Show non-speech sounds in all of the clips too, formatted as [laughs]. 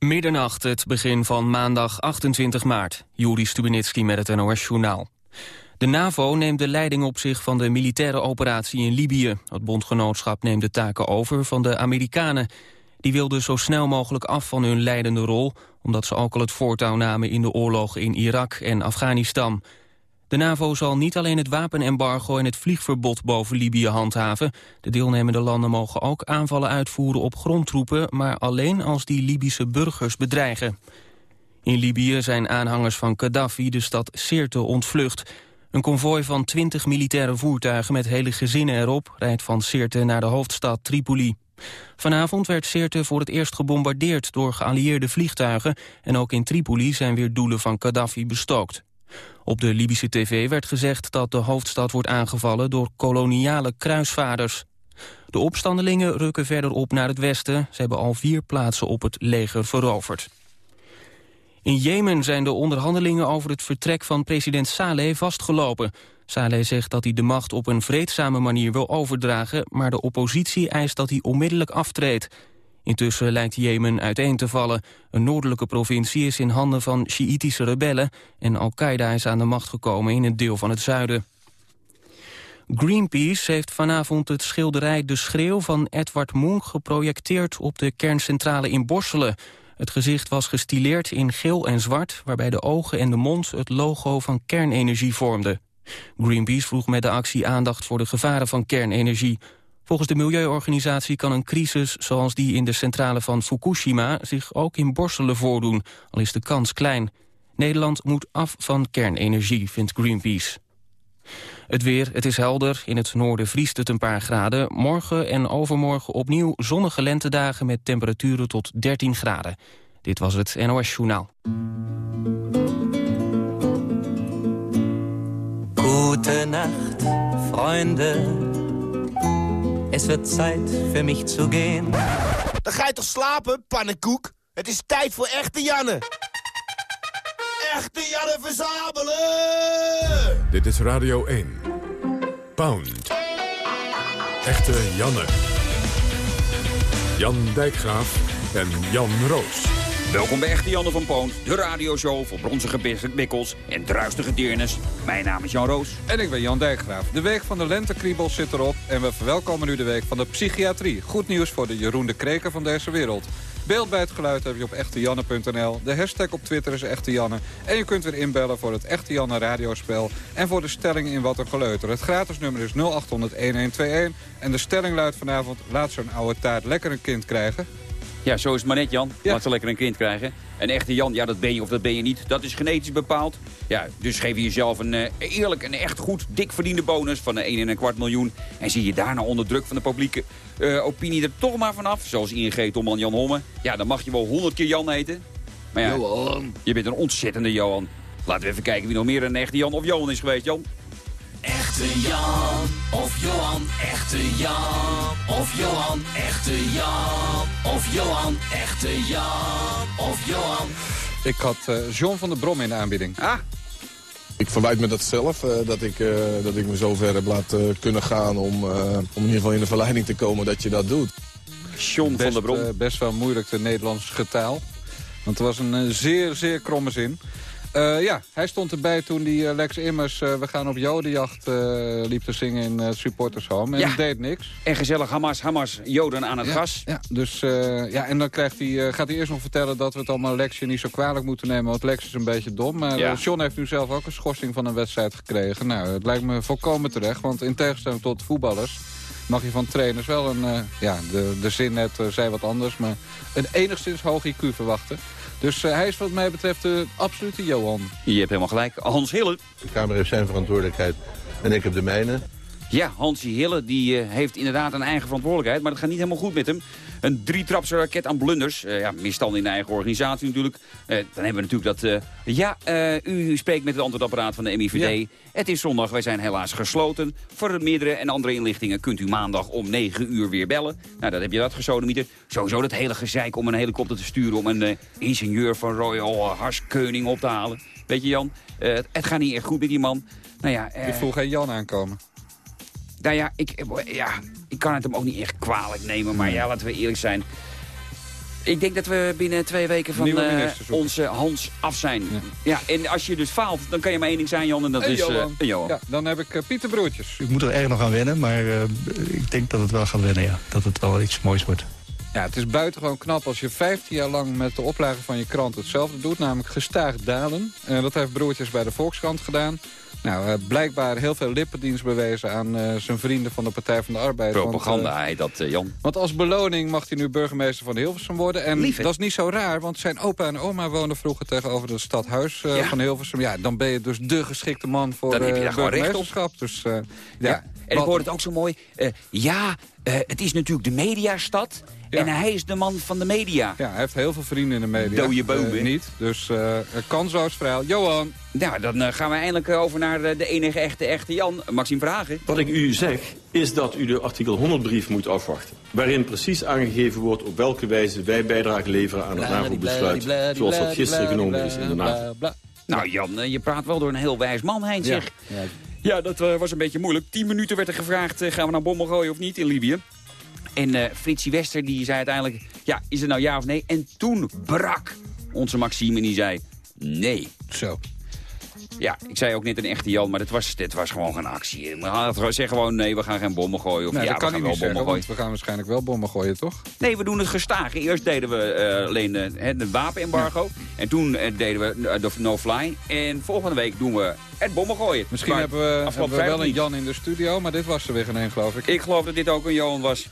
Middernacht, het begin van maandag 28 maart. Juri Stubenitski met het NOS-journaal. De NAVO neemt de leiding op zich van de militaire operatie in Libië. Het bondgenootschap neemt de taken over van de Amerikanen. Die wilden zo snel mogelijk af van hun leidende rol... omdat ze ook al het voortouw namen in de oorlogen in Irak en Afghanistan... De NAVO zal niet alleen het wapenembargo en het vliegverbod boven Libië handhaven. De deelnemende landen mogen ook aanvallen uitvoeren op grondtroepen... maar alleen als die Libische burgers bedreigen. In Libië zijn aanhangers van Gaddafi de stad Sirte ontvlucht. Een konvooi van 20 militaire voertuigen met hele gezinnen erop... rijdt van Sirte naar de hoofdstad Tripoli. Vanavond werd Sirte voor het eerst gebombardeerd door geallieerde vliegtuigen... en ook in Tripoli zijn weer doelen van Gaddafi bestookt. Op de Libische tv werd gezegd dat de hoofdstad wordt aangevallen door koloniale kruisvaarders. De opstandelingen rukken verder op naar het westen. Ze hebben al vier plaatsen op het leger veroverd. In Jemen zijn de onderhandelingen over het vertrek van president Saleh vastgelopen. Saleh zegt dat hij de macht op een vreedzame manier wil overdragen... maar de oppositie eist dat hij onmiddellijk aftreedt. Intussen lijkt Jemen uiteen te vallen. Een noordelijke provincie is in handen van Sjiïtische rebellen... en Al-Qaeda is aan de macht gekomen in een deel van het zuiden. Greenpeace heeft vanavond het schilderij De Schreeuw van Edward Munch geprojecteerd op de kerncentrale in Borselen. Het gezicht was gestileerd in geel en zwart, waarbij de ogen en de mond het logo van kernenergie vormden. Greenpeace vroeg met de actie aandacht voor de gevaren van kernenergie. Volgens de milieuorganisatie kan een crisis zoals die in de centrale van Fukushima zich ook in Borselen voordoen, al is de kans klein. Nederland moet af van kernenergie, vindt Greenpeace. Het weer, het is helder. In het noorden vriest het een paar graden. Morgen en overmorgen opnieuw zonnige lentedagen met temperaturen tot 13 graden. Dit was het NOS Journaal. Goedenacht, vrienden. Es wird Zeit für mich zu gehen. Dan ga je toch slapen, pannenkoek? Het is tijd voor echte Janne. Echte Janne verzamelen! Dit is Radio 1. Pound. Echte Janne. Jan Dijkgraaf en Jan Roos. Welkom bij Echte Janne van Poont, de radioshow voor bronzige bikkels en druistige deernis. Mijn naam is Jan Roos. En ik ben Jan Dijkgraaf. De week van de lentekriebels zit erop en we verwelkomen nu de week van de psychiatrie. Goed nieuws voor de Jeroen de Kreken van deze wereld. Beeld bij het geluid heb je op echtejanne.nl. De hashtag op Twitter is Echte Janne. En je kunt weer inbellen voor het Echte Janne radiospel. En voor de stelling in Wat een Geleuter. Het gratis nummer is 0800-1121. En de stelling luidt vanavond... laat zo'n oude taart lekker een kind krijgen. Ja, zo is het maar net, Jan. Laat ze lekker een kind krijgen. Een echte Jan, ja, dat ben je of dat ben je niet. Dat is genetisch bepaald. Ja, dus geef je jezelf een uh, eerlijk en echt goed dik verdiende bonus van een 1 en een kwart miljoen. En zie je daarna onder druk van de publieke uh, opinie er toch maar vanaf. Zoals ING, Tomman, Jan Homme. Ja, dan mag je wel honderd keer Jan heten. Maar ja, Johan. je bent een ontzettende Johan. Laten we even kijken wie nog meer een echte Jan of Johan is geweest, Jan. Echte Jan of Johan, echte Jan of Johan, echte Jan of Johan, echte Jan of Johan. Ik had uh, John van der Brom in de aanbieding. Ah. Ik verwijt me dat zelf, uh, dat, ik, uh, dat ik me zo ver heb laten kunnen gaan om, om in ieder geval in de verleiding te komen dat je dat doet. John best, van der Brom. best wel moeilijk de Nederlands getaal. Want het was een zeer, zeer kromme zin. Uh, ja, hij stond erbij toen die uh, Lex Immers... Uh, we gaan op jodenjacht liep te zingen in het supportershome. En ja. deed niks. En gezellig Hamas, Hamas, joden aan het ja, gas. Ja, dus, ja, en dan krijgt hij, gaat hij eerst nog vertellen dat we het allemaal Lexje niet zo kwalijk moeten nemen. Want Lex is een beetje dom. Maar ja. John heeft nu zelf ook een schorsing van een wedstrijd gekregen. Nou, het lijkt me volkomen terecht. Want in tegenstelling tot voetballers mag je van trainers wel een... ja, de, de zin net zei wat anders. Maar een enigszins hoog IQ verwachten. Dus uh, hij is wat mij betreft de absolute Johan. Je hebt helemaal gelijk. Hans Hille. De Kamer heeft zijn verantwoordelijkheid en ik heb de mijne. Ja, Hansie Hille die, uh, heeft inderdaad een eigen verantwoordelijkheid. Maar dat gaat niet helemaal goed met hem. Een drietrapse raket aan blunders. Uh, ja, misstand in de eigen organisatie natuurlijk. Uh, dan hebben we natuurlijk dat... ja, u spreekt met het antwoordapparaat van de MIVD. Ja. Het is zondag, wij zijn helaas gesloten. Voor meerdere en andere inlichtingen kunt u maandag om 9 uur weer bellen. Nou, dat heb je dat gesodemieter. Sowieso dat hele gezeik om een helikopter te sturen... om een ingenieur van Royal Harskeuning op te halen. Weet je Jan, het, het gaat niet echt goed met die man. Nou ja, Je voel geen Jan aankomen. Nou ja ik, ja, ik kan het hem ook niet echt kwalijk nemen. Maar ja, laten we eerlijk zijn. Ik denk dat we binnen twee weken van eh, zoeken. onze Hans af zijn. Ja. en als je dus faalt, dan kan je maar één ding zijn, Jan. En dat is eh, Johan. een Johan. Ja, dan heb ik eh, Pieter Broertjes. Ik moet er erg nog aan wennen, maar eh, ik denk dat het wel gaat wennen, ja. Dat het wel iets moois wordt. Ja, het is buitengewoon knap als je 15 jaar lang met de oplage van je krant hetzelfde doet. Namelijk gestaag dalen. En dat heeft Broertjes bij de Volkskrant gedaan. Nou, eh, blijkbaar heel veel lippendienst bewezen aan eh, zijn vrienden van de Partij van de Arbeid. Want, Propaganda eh, heet dat, eh, Jan. Want als beloning mag hij nu burgemeester van Hilversum worden. En Lief, dat is niet zo raar, want zijn opa en oma woonden vroeger tegenover het stadhuis eh, Ja. van Hilversum. Ja, dan ben je dus de geschikte man voor Dan heb je eh, daar gewoon recht op. burgemeesterschap. Dus, eh, Ja. ja. En ik wat- hoorde het ook zo mooi. eh, ja, eh, het is natuurlijk de mediastad. Ja. En hij is de man van de media. Ja, hij heeft heel veel vrienden in de media. Boom, Eh, hè? niet, dus eh kansloos verhaal. Johan, Nou, dan gaan we eindelijk over naar de enige echte, echte Jan. Maxime Vragen. Wat ik u zeg, is dat u de artikel 100-brief moet afwachten. Waarin precies aangegeven wordt op welke wijze wij bijdrage leveren aan het NAVO-besluit. Zoals dat gisteren genomen is in de NAVO. Nou Jan, je praat wel door een heel wijs man heen, zeg. Ja. Ja, dat eh, was een beetje moeilijk. Tien minuten werd er gevraagd, eh, gaan we nou bommen gooien of niet in Libië? En eh Fritsie Wester die zei uiteindelijk, ja, is het nou ja of nee? En toen brak onze Maxime en die zei, nee. Zo. Ja, ik zei ook net een echte Jan, maar dit was, dit was gewoon geen actie. Zeg gewoon, nee, we gaan geen bommen gooien. Of Nee, ja, dat kan we gaan niet wel zeggen, bommen gooien. we gaan waarschijnlijk wel bommen gooien, toch? Nee, we doen het gestaag. Eerst deden we eh, alleen eh, het wapenembargo. En toen eh, deden we de no-fly. En volgende week doen we het bommen gooien. Misschien Maar hebben we, hebben afgelopen we wel een niet. Jan in de studio, maar dit was er weer geen één, geloof ik. Ik geloof dat dit ook een Johan was.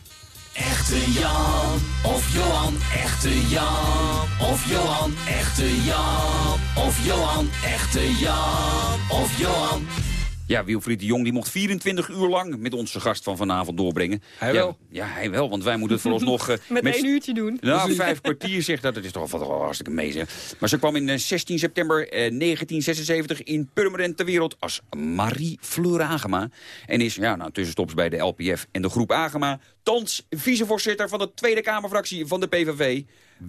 Echte Jan of Johan, echte Jan of Johan, echte Jan of Johan, echte Jan of Johan. Ja, Wilfried de Jong die mocht 24 uur lang met onze gast van vanavond doorbrengen. Hij ja, wel. Ja, hij wel, want wij moeten het [laughs] voor ons nog... eh, Met één uurtje doen. Nou, vijf kwartier zegt dat. Dat is toch wel hartstikke mee, zeg. Maar ze kwam in eh, 16 september eh, 1976 in Purmerend ter wereld als Marie Fleur Agema. En is, ja, nou, tussenstops bij de LPF en de groep Agema... thans vicevoorzitter van de Tweede Kamerfractie van de PVV.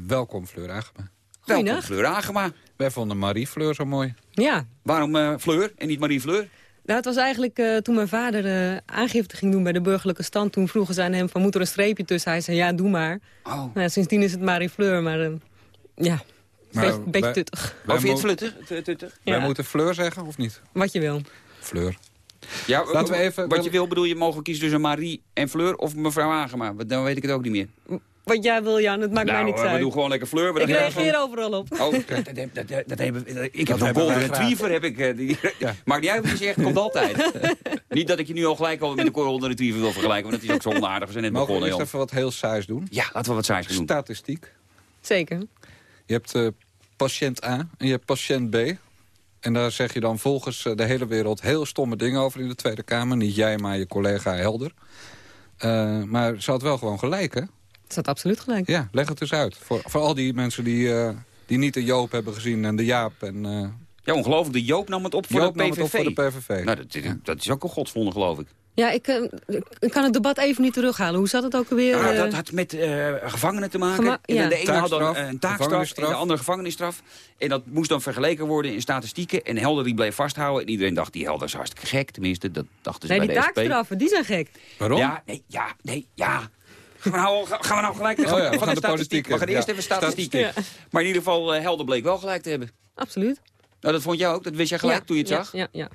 Welkom, Fleur Agema. Welkom, Goeiedag. Fleur Agema. Wij vonden Marie Fleur zo mooi. Ja, Waarom eh, Fleur en niet Marie Fleur? Nou, het was eigenlijk eh, toen mijn vader eh, aangifte ging doen bij de burgerlijke stand. Toen vroegen ze aan hem van moet er een streepje tussen. Hij zei ja, doe maar. Oh. Nou, sindsdien is het Marie Fleur, maar eh, ja, Maar beetje, tuttig. Wij, Of vind je het tuttig? wij moeten Fleur zeggen, of niet? Wat je wil. Fleur. Ja, Laten we even- Wat je wil bedoel je, mogen we kiezen tussen Marie en Fleur of mevrouw Agema? Dan weet ik het ook niet meer. Wat jij wil, Jan, het maakt mij nou, niks eh, we uit. doen gewoon lekker Fleur. we Ik reageer overal op. Oh, dat, dat, dat, hebben, we- ik heb wij golden retriever. Heb ik, eh, die, [laughs] Ja. Maakt niet uit wat je zegt, komt altijd. [laughs] niet dat ik je nu al gelijk al met de golden retriever wil vergelijken. Want dat is ook zo onaardig. We zijn net Mogen we begonnen, Jan. even wat heel saais doen? Ja, laten we wat saais doen. Statistiek. Zeker. Je hebt eh, patiënt A en je hebt patiënt B. En daar zeg je dan volgens eh, de hele wereld heel stomme dingen over in de Tweede Kamer. Niet jij, maar je collega Helder. Eh, maar ze had wel gewoon gelijk, hè? Het staat absoluut gelijk. Ja, leg het dus uit. Voor, voor al die mensen die, eh, die niet de Joop hebben gezien en de Jaap. En, eh Ja, ongelooflijk. De Joop nam het op voor Joop de nam PVV. het op voor de PVV. Nou, dat, dat is ook een godswonder, geloof ik. Ja, ik, eh, ik kan het debat even niet terughalen. Hoe zat het ook alweer? Nou, dat had met eh, gevangenen te maken. Gema- En ja. De ene had dan een taakstraf en de andere gevangenisstraf. En dat moest dan vergeleken worden in statistieken. En Helder die bleef vasthouden. En iedereen dacht, die Helder is hartstikke gek. Tenminste, dat dachten ze nee, bij die de SP. taakstraffen, die zijn gek. Waarom? Ja, nee, ja, nee, ja. Gaan we nou, gaan we nou gelijk Oh ja, we van gaan de statistiek. politiek We gaan in, eerst ja. even statistiek. Statistiek. Maar in ieder geval, eh, Helder bleek wel gelijk te hebben. Absoluut. Nou, dat vond jij ook. Dat wist jij gelijk Ja, toen je het ja, zag. Ja, ja.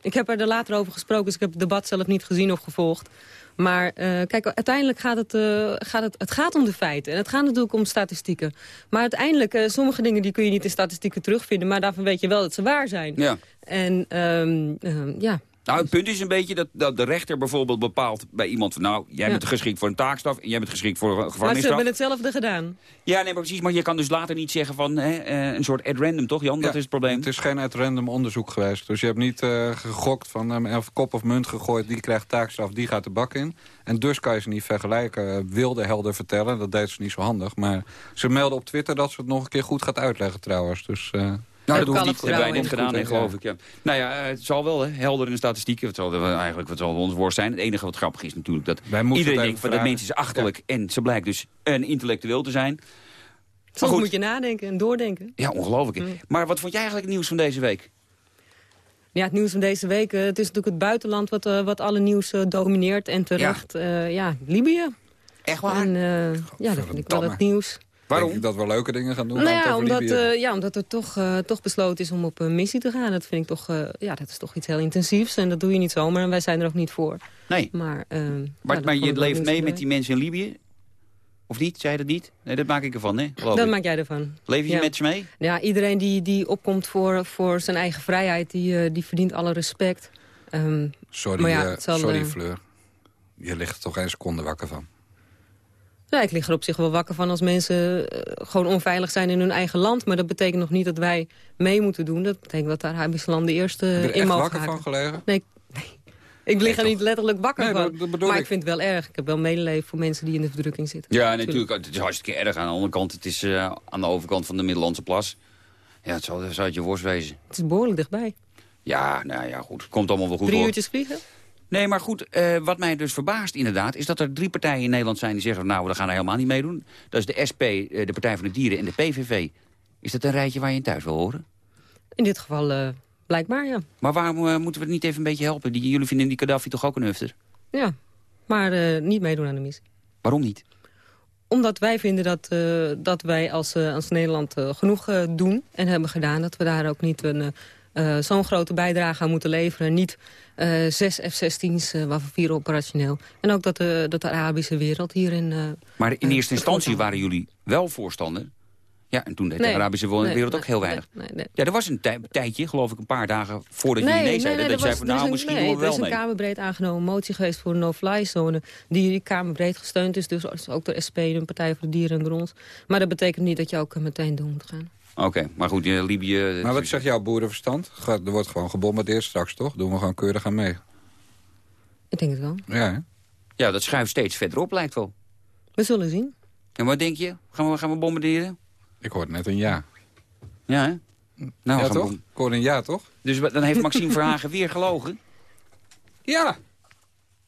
Ik heb er later over gesproken, dus ik heb het debat zelf niet gezien of gevolgd. Maar eh, kijk, uiteindelijk gaat het, eh, gaat het, het gaat om de feiten. En het gaat natuurlijk om statistieken. Maar uiteindelijk, eh, sommige dingen die kun je niet in statistieken terugvinden... maar daarvan weet je wel dat ze waar zijn. Ja. En ehm, ehm, ja, Nou, het punt is een beetje dat, dat de rechter bijvoorbeeld bepaalt bij iemand... van, nou, jij Ja. bent geschikt voor een taakstraf... en jij bent geschikt voor een maar ze gevangenisstraf. hebben hetzelfde gedaan. Ja, nee, maar precies. Maar je kan dus later niet zeggen van hè, eh, een soort at random, toch Jan? Dat is het probleem. Het is geen uit random onderzoek geweest. Dus je hebt niet eh, gegokt van eh, of kop of munt gegooid. Die krijgt taakstraf, die gaat de bak in. En dus kan je ze niet vergelijken. Wilde helder vertellen, dat deed ze niet zo handig. Maar ze melden op Twitter dat ze het nog een keer goed gaat uitleggen trouwens. Dus, eh, Nou, dat hoeft niet. Dat hebben wij in. gedaan, nee, geloof ik. Ja. Nou ja, eh, het zal wel, hè. helder in de statistieken. Het zal eigenlijk wat zal ons woord zijn. Het enige wat grappig is natuurlijk dat iedereen denkt van dat mens is achterlijk. En ze blijkt dus een intellectueel te zijn. Soms goed. moet je nadenken en doordenken. Ja, ongelooflijk. Mm. Maar wat vond jij eigenlijk het nieuws van deze week? Ja, het nieuws van deze week. eh, het is natuurlijk het buitenland wat, eh, wat alle nieuws domineert. En terecht, ja, ja Libië. Echt waar? En eh, ja, dat vind ik wel het nieuws. Waarom? Denk ik dat we leuke dingen gaan doen. Nou ja, omdat, eh, ja, omdat er toch, eh, toch besloten is om op een missie te gaan. Dat vind ik toch, eh, ja, dat is toch iets heel intensiefs. En dat doe je niet zomaar. En wij zijn er ook niet voor. Nee. Maar, eh, ja, Maar, je leeft mee met die mensen in Libië? Of niet? Zei je dat niet? Nee, dat maak ik ervan, hè? Geloof Dat ik. maak jij ervan. Leef je Ja. met ze mee? Ja, iedereen die, die opkomt voor, voor zijn eigen vrijheid, die, eh, die verdient alle respect. Ehm, Sorry, maar ja, eh, het zal, sorry eh, Fleur. Je ligt er toch geen seconde wakker van. Ja, ik lig er op zich wel wakker van als mensen eh, gewoon onveilig zijn in hun eigen land. Maar dat betekent nog niet dat wij mee moeten doen. Dat betekent dat de Arabische landen eerst Heb je er in mogen wakker haken. van gelegen? Nee, nee. ik lig er niet letterlijk wakker Nee, van. dat- dat bedoel maar ik. ik vind het wel erg. Ik heb wel medeleven voor mensen die in de verdrukking zitten. Ja, natuurlijk. Het is hartstikke erg. Aan de andere kant, het is eh, aan de overkant van de Middellandse Plas. Ja, het zou, het zou het je worst wezen. Het is behoorlijk dichtbij. Ja, nou ja, goed. Het komt allemaal wel goed Drie uurtjes vliegen? Nee, maar goed, eh, wat mij dus verbaast inderdaad... is dat er drie partijen in Nederland zijn die zeggen... nou, we gaan er helemaal niet meedoen. Dat is de SP, eh, de Partij van de Dieren en de PVV. Is dat een rijtje waar je in thuis wil horen? In dit geval eh, blijkbaar, ja. Maar waarom moeten we het niet even een beetje helpen? Die, jullie vinden die Gaddafi toch ook een hufter? Ja, maar niet meedoen aan de missie. Waarom niet? Omdat wij vinden dat, dat wij als, als Nederland genoeg doen en hebben gedaan. Dat we daar ook niet een, eh, zo'n grote bijdrage aan moeten leveren. Niet eh, zes F-16's, eh, waarvan vier operationeel. En ook dat de, dat de Arabische wereld hierin... Maar in eerste instantie waren jullie wel voorstander. Ja, en toen deed Nee, de Arabische nee, wereld ook nee, heel weinig. Ja, er was een tij- tijdje, geloof ik, een paar dagen voordat jullie nee zeiden... dat je zei van nou, een- misschien nee, doen we Er wel is een kamerbreed aangenomen motie geweest voor een no-fly zone... die kamerbreed gesteund is, dus ook door SP, de Partij voor de Dieren en door ons. Maar dat betekent niet dat je ook meteen door moet gaan. Oké, maar goed, in Libië... Maar wat zegt jouw boerenverstand? Gaat- Er wordt gewoon gebombardeerd straks, toch? Doen we gewoon keurig aan mee. Ik denk het wel. Ja, hè? Ja, dat schuift steeds verder op, lijkt wel. We zullen zien. En wat denk je? Gaan we, gaan we bombarderen? Ik hoorde net een ja. Ja, hè? Nou, ja, toch? Ik hoorde een ja, toch? Dus dan heeft Maxime [laughs] Verhagen weer gelogen? Ja.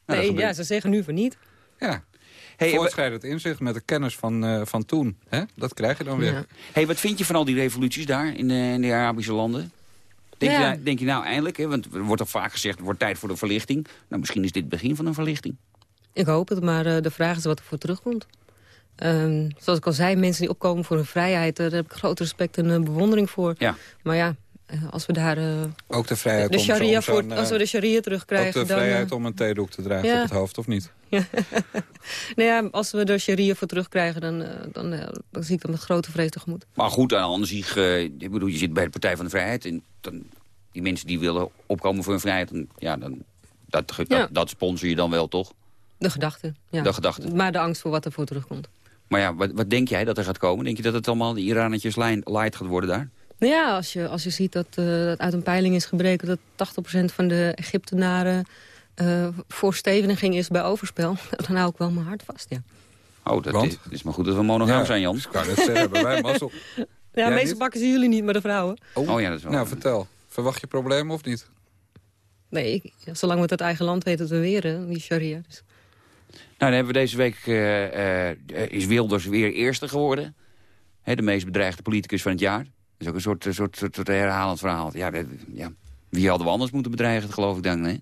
Nou, nee, ja, ze zeggen nu van niet. Ja. Hey, Voortschrijdend inzicht met de kennis van, eh, van toen. Hè? Dat krijg je dan weer. Ja. hey, wat vind je van al die revoluties daar in de, in de Arabische landen? Denk, Ja. je, nou- denk je nou eindelijk, hè, want er wordt al vaak gezegd... het wordt tijd voor de verlichting. Nou, misschien is dit het begin van een verlichting. Ik hoop het, maar eh, de vraag is wat er voor terugkomt. Ehm, zoals ik al zei, mensen die opkomen voor hun vrijheid... daar heb ik groot respect en eh, bewondering voor. Ja. Maar ja, eh, als we daar eh, Ook de vrijheid de sharia om voor, als we eh, de sharia Ook terugkrijgen... de dan, eh, vrijheid om een theedoek te dragen ja. op het hoofd, of niet? [laughs] nou ja, als we de sharia voor terugkrijgen, dan, eh, dan, eh, dan zie ik dat met grote vrees tegemoet. Maar goed, aan de zich, eh, ik bedoel, je zit bij de Partij van de Vrijheid... en dan, die mensen die willen opkomen voor hun vrijheid... Dan, ja, dan, dat, dat, Ja. dat sponsor je dan wel, toch? De gedachte. Ja. De gedachte. Maar de angst voor wat er voor terugkomt. Maar ja, wat, wat denk jij dat er gaat komen? Denk je dat het allemaal de Iranetjes light gaat worden daar? Nou ja, als je, als je ziet dat, eh, dat uit een peiling is gebreken... dat 80% van de Egyptenaren eh voor steveniging is bij overspel... [laughs] dan hou ik wel mijn hart vast, ja. Oh, dat Want? is, het is maar goed dat we monogaam Ja, zijn, Jan. Ik kan het zeggen, hebben wij mazzel. Ja, Jij meestal niet? pakken ze jullie niet, maar de vrouwen. Oh ja, dat is wel... Nou, vertel. Verwacht je problemen of niet? Nee, ik, zolang we het uit eigen land weten te weren, die sharia. Dus. Nou, dan hebben we deze week... eh, eh, is Wilders weer eerste geworden. Hè, de meest bedreigde politicus van het jaar. Dat is ook een soort, soort, soort, soort herhalend verhaal. Ja, we- ja, wie hadden we anders moeten bedreigen, geloof ik dan, hè?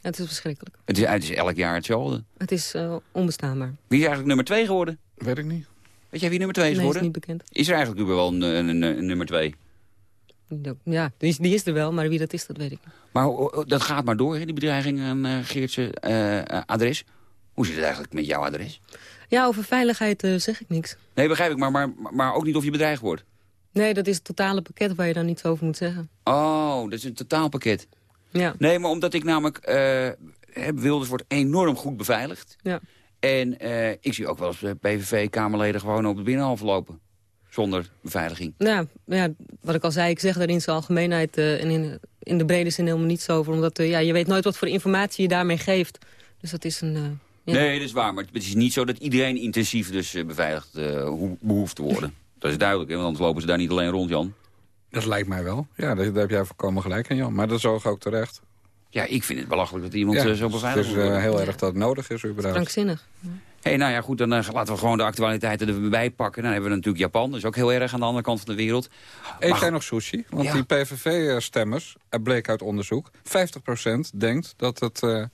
Het is verschrikkelijk. Het is, het is elk jaar hetzelfde. Het is eh, onbestaanbaar. Wie is eigenlijk nummer twee geworden? Weet ik niet. Weet jij wie nummer twee is Nee, is geworden? niet bekend. Is er eigenlijk überhaupt een, een, een, een nummer twee? Ja, die is, die is er wel, maar wie dat is, dat weet ik niet. Maar dat gaat maar door, hè, die bedreiging aan eh Geertse eh, adres. Hoe zit het eigenlijk met jouw adres? Ja, over veiligheid zeg ik niks. Nee, begrijp ik, maar, maar, maar ook niet of je bedreigd wordt. Nee, dat is het totale pakket waar je dan niets over moet zeggen. Oh, dat is een totaalpakket. Ja, Nee, maar omdat ik namelijk... hè, Wilders wordt enorm goed beveiligd. ja. En eh, ik zie ook wel eens eh, PVV-Kamerleden gewoon op de binnenhalve lopen. Zonder beveiliging. Nou, ja, wat ik al zei, ik zeg daar in zijn algemeenheid en in, in de brede zin helemaal niets over. Omdat ja, je weet nooit wat voor informatie je daarmee geeft. Dus dat is een... ja. Nee, dat is waar. Maar het is niet zo dat iedereen intensief dus beveiligd eh, hoe- behoeft te worden. Dat is duidelijk, hè, want anders lopen ze daar niet alleen rond, Jan. Dat lijkt mij wel. Ja, daar, daar heb jij voorkomen gelijk in, Jan. Maar dat is ook ook terecht. Ja, ik vind het belachelijk dat iemand Ja, eh, zo het beveiligd is wordt. eh, heel erg dat het nodig is, überhaupt. Krankzinnig. hey, nou ja, goed, dan eh, laten we gewoon de actualiteiten erbij pakken. Dan hebben we natuurlijk Japan, dat is ook heel erg aan de andere kant van de wereld. Eet Maar- jij nog sushi? Want Ja. die PVV-stemmers, er bleek uit onderzoek... 50% denkt dat het eh,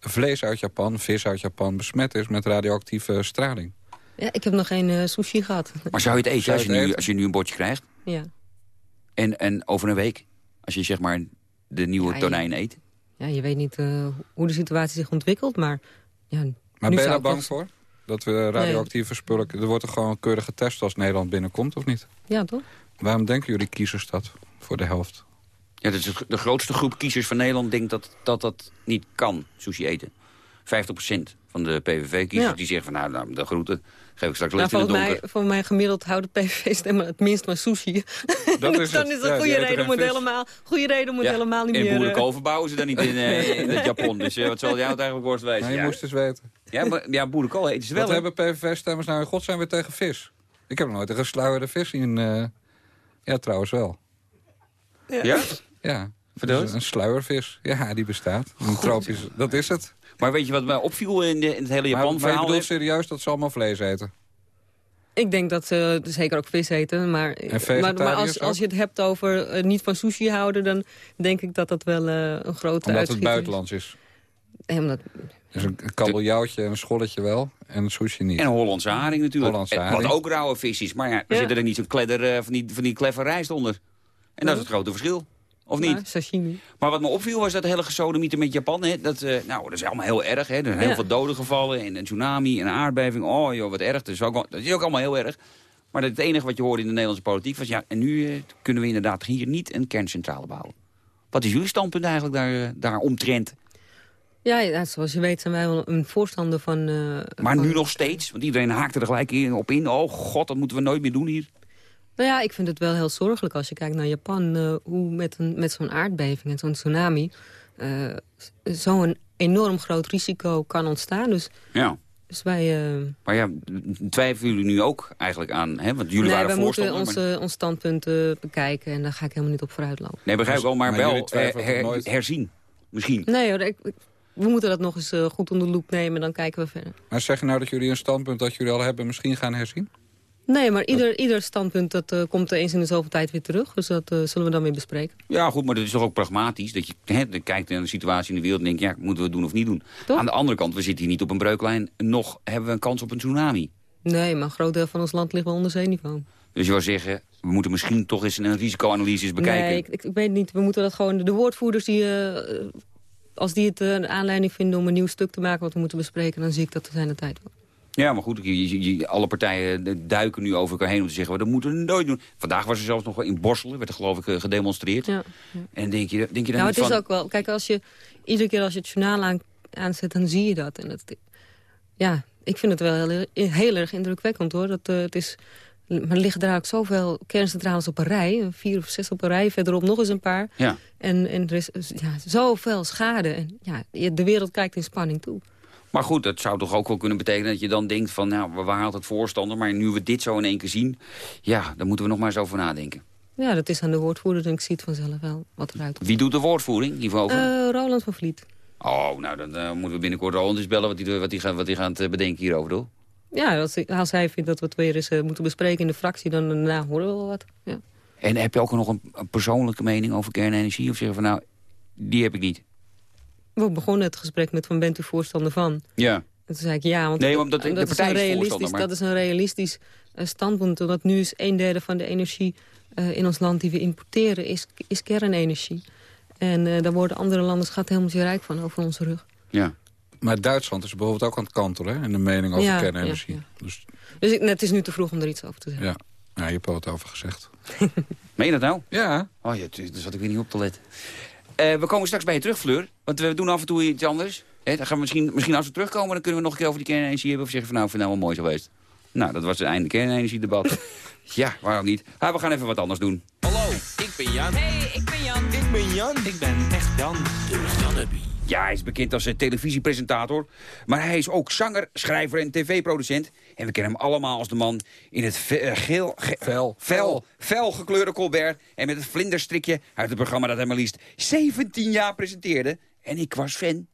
vlees uit Japan, vis uit Japan... besmet is met radioactieve straling. Ja, ik heb nog geen eh, sushi gehad. Maar zou je het eten als je nu, eten? als je nu een bordje krijgt? Ja. En, en over een week, als je zeg maar de nieuwe Ja, je- tonijn eet? ja, je weet niet eh, hoe de situatie zich ontwikkelt, maar... Ja, Maar nu ben je daar ik bang voor? Dat we radioactieve spullen... Er wordt er gewoon keurig getest als Nederland binnenkomt, of niet? Ja, toch? Waarom denken jullie kiezers dat? Voor de helft. Ja, dat is de grootste groep kiezers van Nederland denkt dat dat, dat niet kan, sushi eten. 50% van de PVV-kiezers Ja. die zeggen van nou, nou de groeten geef ik straks Nou, licht in het donker. mij, volgens mij gemiddeld houden PVV-stemmen het minst maar sushi. Dat [laughs] is dan het. is Ja, goede reden geen om het vis. helemaal, goede reden om het Ja, helemaal niet in meer... eh, Boerenkoven bouwen ze dan niet in, eh, [laughs] in het Japon. Dus eh, wat zal jou het eigenlijk worst wezen? Nou, je ja, moest eens weten. ja, maar, ja, boerenkool eten ze wel. Wat hebben PVV-stemmers nou in godsnaam weer tegen vis? Ik heb nog nooit een gesluierde vis zien. eh, Ja, trouwens wel. Ja? Ja. Dus. Een sluiervis. Ja, die bestaat. Een tropisch. Dat is het. Maar weet je wat mij opviel in, de, in het hele Maar, maar je Japan-verhaal? bedoelt serieus dat ze allemaal vlees eten? Ik denk dat ze zeker ook vis eten. Maar, maar, maar als, als je het hebt over eh, niet van sushi houden... dan denk ik dat dat wel eh, een grote Omdat het buitenlands is. is. Omdat, Dus een kabeljauwtje en een scholletje wel. En een sushi niet. En een Hollandse haring natuurlijk. Hollandse En haring. Wat ook rauwe vis is. Maar ja, er Ja. zit er niet zo'n kledder eh, van die, van die kleffe rijst onder. En dat is het grote verschil. Of niet? maar sashimi. Maar wat me opviel was dat hele gesodemieter met Japan. Hè, dat, eh, nou, dat is allemaal heel erg. Hè. Er zijn heel Ja. veel doden gevallen. En een tsunami en een aardbeving. Oh joh, wat erg. Dat is, ook, wel- dat is ook allemaal heel erg. Maar het enige wat je hoorde in de Nederlandse politiek was... ja, en nu eh, kunnen we inderdaad hier niet een kerncentrale bouwen. Wat is jullie standpunt eigenlijk daar, eh, daar omtrent? Ja, ja, zoals je weet zijn wij wel een voorstander van... Maar van- nu nog steeds? Want iedereen haakte er gelijk in, op in. Oh god, dat moeten we nooit meer doen hier. Nou ja, ik vind het wel heel zorgelijk als je kijkt naar Japan... eh, hoe met, een, met zo'n aardbeving en zo'n tsunami... eh, zo'n enorm groot risico kan ontstaan. Dus, Ja. dus wij... eh, Maar ja, twijfelen jullie nu ook eigenlijk aan? Hè? Want jullie nee, waren wij moeten voorstander. maar- onze, ons standpunt bekijken en daar ga ik helemaal niet op vooruit lopen. Nee, begrijp ik wel, maar, Maar wel her- her- herzien. Misschien. Nee hoor, ik, ik- we moeten dat nog eens goed onder de loep nemen, dan kijken we verder. Maar zeg je nou dat jullie een standpunt dat jullie al hebben misschien gaan herzien? Nee, maar ieder, ieder standpunt dat, eh, komt eens in de zoveel tijd weer terug. Dus dat eh, zullen we dan weer bespreken. Ja, goed, maar dat is toch ook pragmatisch. Dat je hè, kijkt naar de situatie in de wereld en denkt... ja, moeten we het doen of niet doen? Toch? Aan de andere kant, we zitten hier niet op een breuklijn. Nog hebben we een kans op een tsunami. Nee, maar een groot deel van ons land ligt wel onder zeeniveau. Dus je wil zeggen, we moeten misschien toch eens een risicoanalyse eens bekijken. Nee, ik, ik, weet niet. We moeten dat gewoon... De woordvoerders die... eh, als die het een aanleiding vinden om een nieuw stuk te maken... wat we moeten bespreken, dan zie ik dat er zijn de tijd wel. Ja, maar goed, je, je- je- alle partijen duiken nu over elkaar heen om te zeggen... "Maar dat moeten we nooit doen. Vandaag was er zelfs nog wel in Borsel, werd er geloof ik eh, gedemonstreerd. Ja. En denk je, denk je dan Nou, het is van... ook wel... Kijk, als je iedere keer als je het journaal aan, aanzet, dan zie je dat. En dat ja, ik vind het wel heel, heel erg indrukwekkend, hoor. Dat, eh, het is, maar er liggen daar ook zoveel kerncentrales op een rij. Vier of zes op een rij, verderop nog eens een paar. Ja. En, en er is ja, zoveel schade. En ja, de wereld kijkt in spanning toe. Maar goed, dat zou toch ook wel kunnen betekenen dat je dan denkt van... nou, we waren altijd voorstander, maar nu we dit zo in één keer zien... ja, daar moeten we nog maar eens over nadenken. Ja, dat is aan de woordvoerder en ik zie het vanzelf wel wat eruit komt. Wie doet de woordvoering hierover? Eh, Roland van Vliet. Oh, nou, dan eh, moeten we binnenkort Roland eens bellen... wat hij wat die gaat, wat die gaat eh, bedenken hierover, toch? Ja, als, als hij vindt dat we het weer eens moeten bespreken in de fractie... dan daarna horen we wel wat. Ja. En heb je ook nog een, een persoonlijke mening over kernenergie? Of zeggen van, nou, die heb ik niet? We begonnen het gesprek met van bent u voorstander van? Ja. En toen zei ik ja, want Nee, want dat- de is een is realistisch, voorstander, maar- dat is een realistisch eh, standpunt. Omdat nu is een derde van de energie eh, in ons land die we importeren is, is kernenergie. En eh, daar worden andere landen schat helemaal zeer rijk van over onze rug. Ja. Maar Duitsland is bijvoorbeeld ook aan het kantelen in de mening over Ja, kernenergie. ja, Dus Dus ik, het is nu te vroeg om er iets over te zeggen. ja, ja je hebt er wat over gezegd. Meen je dat nou? Ja. Oh ja, daar zat ik weer niet op te letten. Eh, we komen straks bij je terug, Fleur. Want we doen af en toe iets anders. Hè, dan gaan we misschien, misschien als we terugkomen, dan kunnen we nog een keer over die kernenergie hebben. Of zeggen van nou, vind nou wel mooi geweest. Nou, dat was het einde kernenergiedebat. [laughs] ja, waarom niet? Ah, we gaan even wat anders doen. Hallo, ik ben Jan. Hey, ik ben Jan. Ik ben Jan. Ik ben echt Jan. Dus Janneby. Ja, hij is bekend als eh, televisiepresentator. Maar hij is ook zanger, schrijver en tv-producent. En we kennen hem allemaal als de man in het ve- eh, geel, ge- Fel. fel, fel gekleurde Colbert. En met het vlinderstrikje uit het programma dat hij maar liefst 17 jaar presenteerde. En ik was fan.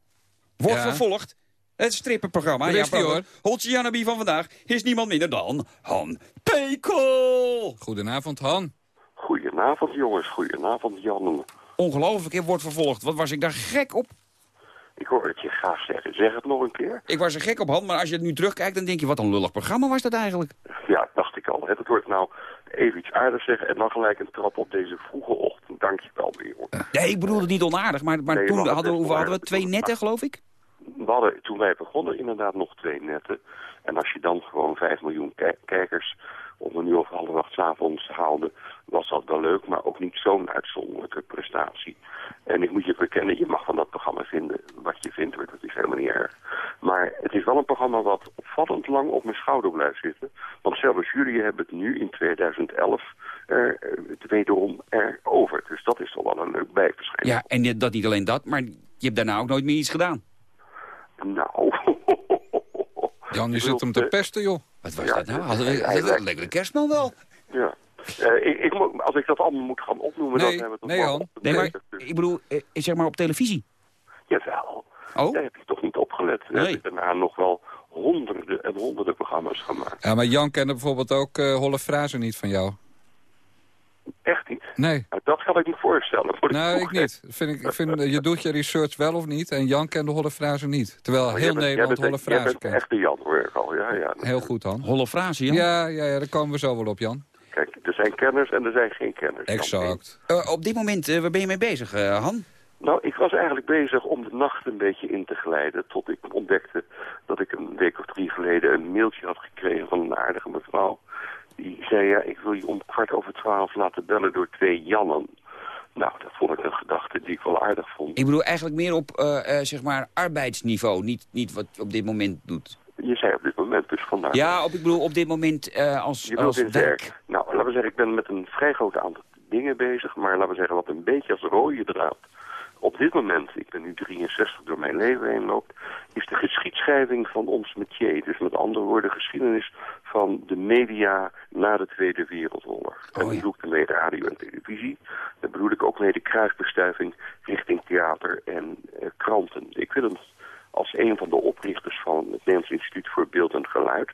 Wordt Ja. vervolgd. Het strippenprogramma. Die, hoor. Holtje Jannaby van vandaag is niemand minder dan Han Pekel. Goedenavond, Han. Goedenavond jongens, goedenavond Jan. Ongelooflijk, hè, wordt vervolgd. Wat was ik daar gek op? Ik hoor het je graag zeggen. Zeg het nog een keer. Ik was er gek op hand, maar als je het nu terugkijkt... dan denk je, wat een lullig programma was dat eigenlijk. Ja, dacht ik al. Het wordt nou even iets aardigs zeggen en dan gelijk een trap op deze vroege ochtend. Dank je wel weer. hoor. Nee, ik bedoel het niet onaardig, maar, maar Nee, toen hadden we, hadden we? Twee netten, geloof ik? We hadden toen wij begonnen inderdaad nog twee netten. En als je dan gewoon 5 miljoen ki- kijkers om een uur of half acht avonds haalde, was dat wel leuk, maar ook niet zo'n uitzonderlijke prestatie. En ik moet je bekennen, je mag van dat programma vinden wat je vindt, hoor, dat is helemaal niet erg. Maar het is wel een programma wat opvallend lang op mijn schouder blijft zitten. Want zelfs jullie hebben het nu in 2011 er, eh, het wederom erover. Dus dat is toch wel een leuk bijverschijnsel. Ja, en dat niet alleen dat, maar je hebt daarna ook nooit meer iets gedaan. Nou, [laughs] Jan, je zit hem te pesten, joh. Wat was dat nou? Hadden we, een lekkere kerstman wel? Ja. Eh, ik, ik, als ik dat allemaal moet gaan opnoemen, dan Nee, hebben we het nee, de Nee, maar ik bedoel, eh, zeg maar op televisie. Jawel. Oh? Daar heb je toch niet opgelet. We hebben daarna nog wel honderden en honderden programma's gemaakt. Ja, maar Jan kende bijvoorbeeld ook eh Holle Frazen niet van jou. Echt niet? Nee. Nou, dat kan ik me voorstellen. moet Nou, ik niet. Vind ik, ik vind, eh, je doet je research wel of niet. En Jan kende Holle Frazen niet. Terwijl Maar heel bent- Nederland jij Holle bent, jij Frazen bent kent. echt de Jan, hoor ik al. Ja, ja. Heel goed, Han. Holle Frazen, Jan? Ja, ja, ja, daar komen we zo wel op, Jan. Kijk, er zijn kenners en er zijn geen kenners. Exact. Eh, op dit moment, eh, waar ben je mee bezig, eh, Han? Nou, ik was eigenlijk bezig om de nacht een beetje in te glijden... tot ik ontdekte dat ik een week of drie geleden een mailtje had gekregen van een aardige mevrouw. Die zei, ja, ik wil je om kwart over twaalf laten bellen door twee Jannen. Nou, dat vond ik een gedachte die ik wel aardig vond. Ik bedoel eigenlijk meer op, eh, eh, zeg maar, arbeidsniveau. Niet, niet wat je op dit moment doet. Je zei op dit moment dus vandaag. Ja, op, ik bedoel op dit moment eh, als, Je als werk. werk. Nou, laten we zeggen, ik ben met een vrij groot aantal dingen bezig. Maar laten we zeggen, wat een beetje als rode draad op dit moment, ik ben nu 63 door mijn leven heen loopt, is de geschiedschrijving van ons métier. Dus met andere woorden, geschiedenis van de media na de Tweede Wereldoorlog. en dan bedoel ik ermee radio en televisie. Dan bedoel ik ook mee de kruisbestuiving richting theater en eh, kranten. Ik vind het als een van de oprichters van het Nederlands Instituut voor Beeld en Geluid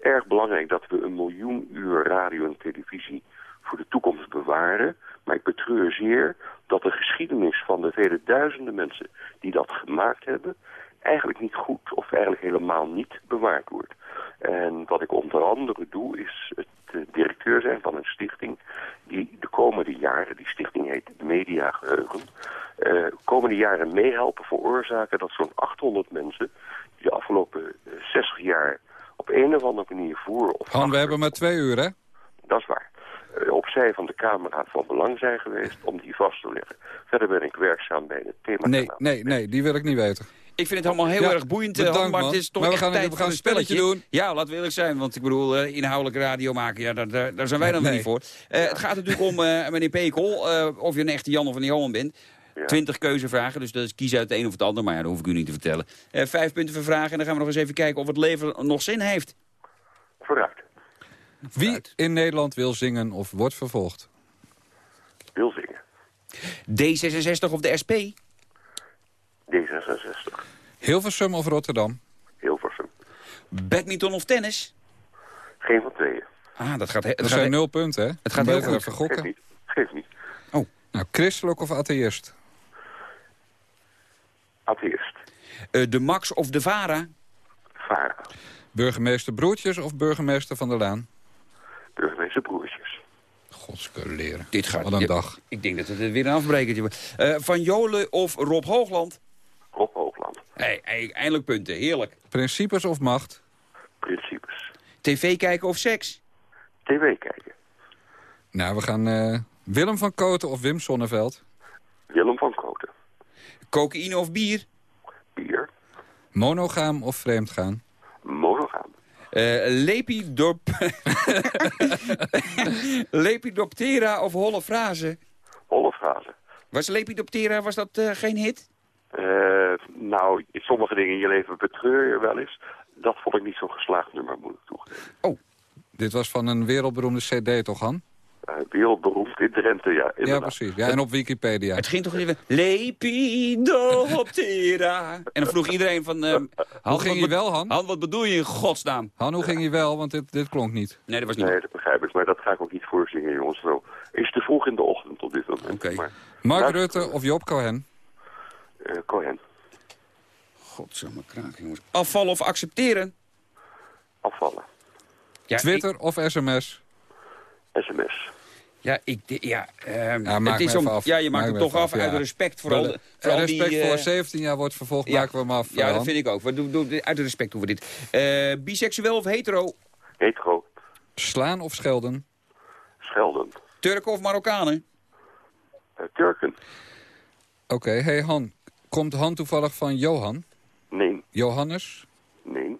erg belangrijk dat we een miljoen uur radio en televisie voor de toekomst bewaren. Maar ik betreur zeer dat de geschiedenis van de vele duizenden mensen die dat gemaakt hebben... eigenlijk niet goed of eigenlijk helemaal niet bewaard wordt. En wat ik onder andere doe is het eh, directeur zijn van een stichting... die de komende jaren, die stichting heet Media Geheugen... eh, komende jaren meehelpen veroorzaken dat zo'n 800 mensen... die de afgelopen eh, 60 jaar op een of andere manier voor of Han, we hebben maar twee uur, hè? dat is waar. Eh, opzij van de camera van belang zijn geweest om die vast te leggen. Verder ben ik werkzaam bij het thema. Nee, nee, nee, die wil ik niet weten. Ik vind het allemaal heel Ja, erg boeiend, eh, bedankt, Han, maar man. het is toch Maar we echt gaan- tijd we voor gaan een een spelletje doen. Ja, laten we eerlijk zijn, want ik bedoel, eh, inhoudelijk radio maken, ja, daar, daar, daar zijn wij dan weer niet voor. Eh, Het gaat natuurlijk om, eh, meneer Pekel, eh, of je een echte Jan of een Johan bent. Twintig keuzevragen, dus dat is kiezen uit het een of het ander, maar ja, dat hoef ik u niet te vertellen. Eh, vijf punten voor vragen en dan gaan we nog eens even kijken of het leven nog zin heeft. Vooruit. Wie in Nederland wil zingen of wordt vervolgd? Wil zingen. D66 of de SP? D66. Hilversum of Rotterdam? Hilversum. Badminton of tennis? Geen van tweeën. Ah, dat gaat... dat zijn gaat nul punten, hè? Het gaat heel beter goed. even gokken. Geef niet. Geef niet. Nou, christelijk of atheïst? Atheïst. Eh, de Max of de Vara? Vara. Burgemeester Broertjes of burgemeester Van der Laan? Burgemeester Broertjes. Godskeleren. Dit gaat... Wat een ja, dag. Ik denk dat het weer een afbrekertje wordt. Eh, van Jolen of Rob Hoogland? Rob Hoogland. Hey, hey, eindelijk punten, heerlijk. Principes of macht? Principes. TV kijken of seks? TV kijken. Nou, we gaan eh, Willem van Koten of Wim Sonneveld? Willem van Koten. Cocaïne of bier? Bier. Monogaam of vreemdgaan? Eh lepidop... [laughs] Lepidoptera of holle frase? Holle frase. Was Lepidoptera was dat eh, geen hit? Eh, nou, sommige dingen in je leven betreur je wel eens. Dat vond ik niet zo'n geslaagd nummer, moet ik toegeven. Dit was van een wereldberoemde cd, toch, Han? Wereldberoemd in Drenthe, ja. Ja, inderdaad. precies. Ja, en op Wikipedia. Het ging toch even... Lepidoptera. En dan vroeg iedereen van... eh, Han, Hoe ging je wel, Han? Han, wat bedoel je in godsnaam? Han, hoe ging je wel? Want dit, dit klonk niet. Nee, dat was niet... Nee, dat begrijp ik. Maar dat ga ik ook niet voorzingen, jongens. Zo is te vroeg in de ochtend op dit moment. Maar Mark Rutte of Job Cohen? eh, Cohen. Godsamme kraken, jongens. Afvallen of accepteren? Afvallen. Ja, Twitter of sms? SMS. Ja, ik, ja, ehm, Ja, maak het is om, af. ja, je maakt Maak hem me toch af uit respect voor al, de- voor al respect die... voor eh, 17 jaar wordt vervolgd, ja. maken we hem af. Ja, eh, dat vind ik ook. We doen, doen, uit respect doen we dit. Eh, biseksueel of hetero? Hetero. Slaan of schelden? Schelden. Turken of Marokkanen? Eh, Turken. Oké, hey Han. Komt Han toevallig van Johan? Nee. Johannes? Nee.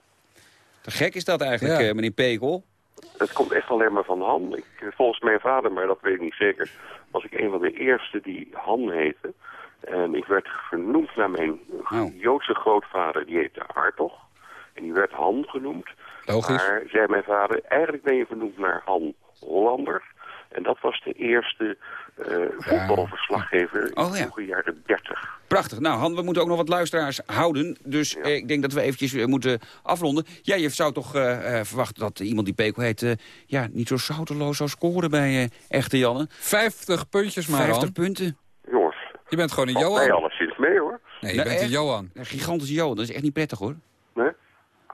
Te gek is dat eigenlijk, Ja. eh, meneer Pekel. Het komt echt alleen maar van Han. Ik, eh, volgens mijn vader, maar dat weet ik niet zeker, was ik een van de eerste die Han heette. En ik werd vernoemd naar mijn Oh. Joodse grootvader, die heette Hartog. En die werd Han genoemd. Logisch. Maar, zei mijn vader, eigenlijk ben je vernoemd naar Han Hollander. En dat was de eerste eh voetbalverslaggever in Oh, de ja. vroege jaren 30. Prachtig. Nou, Han, we moeten ook nog wat luisteraars houden. Dus eh, ik denk dat we eventjes eh, moeten afronden. Ja, je zou toch eh, eh, verwachten dat iemand die Pekel heet... eh, ja, niet zo zouteloos zou scoren bij eh, Echte Janne. 50 puntjes maar, 50 Han. punten. Jongens, Je bent gewoon een Johan. alleszins mee hoor. Nee, je Nou, bent een? Johan. Een gigantische Johan, dat is echt niet prettig hoor. Nee?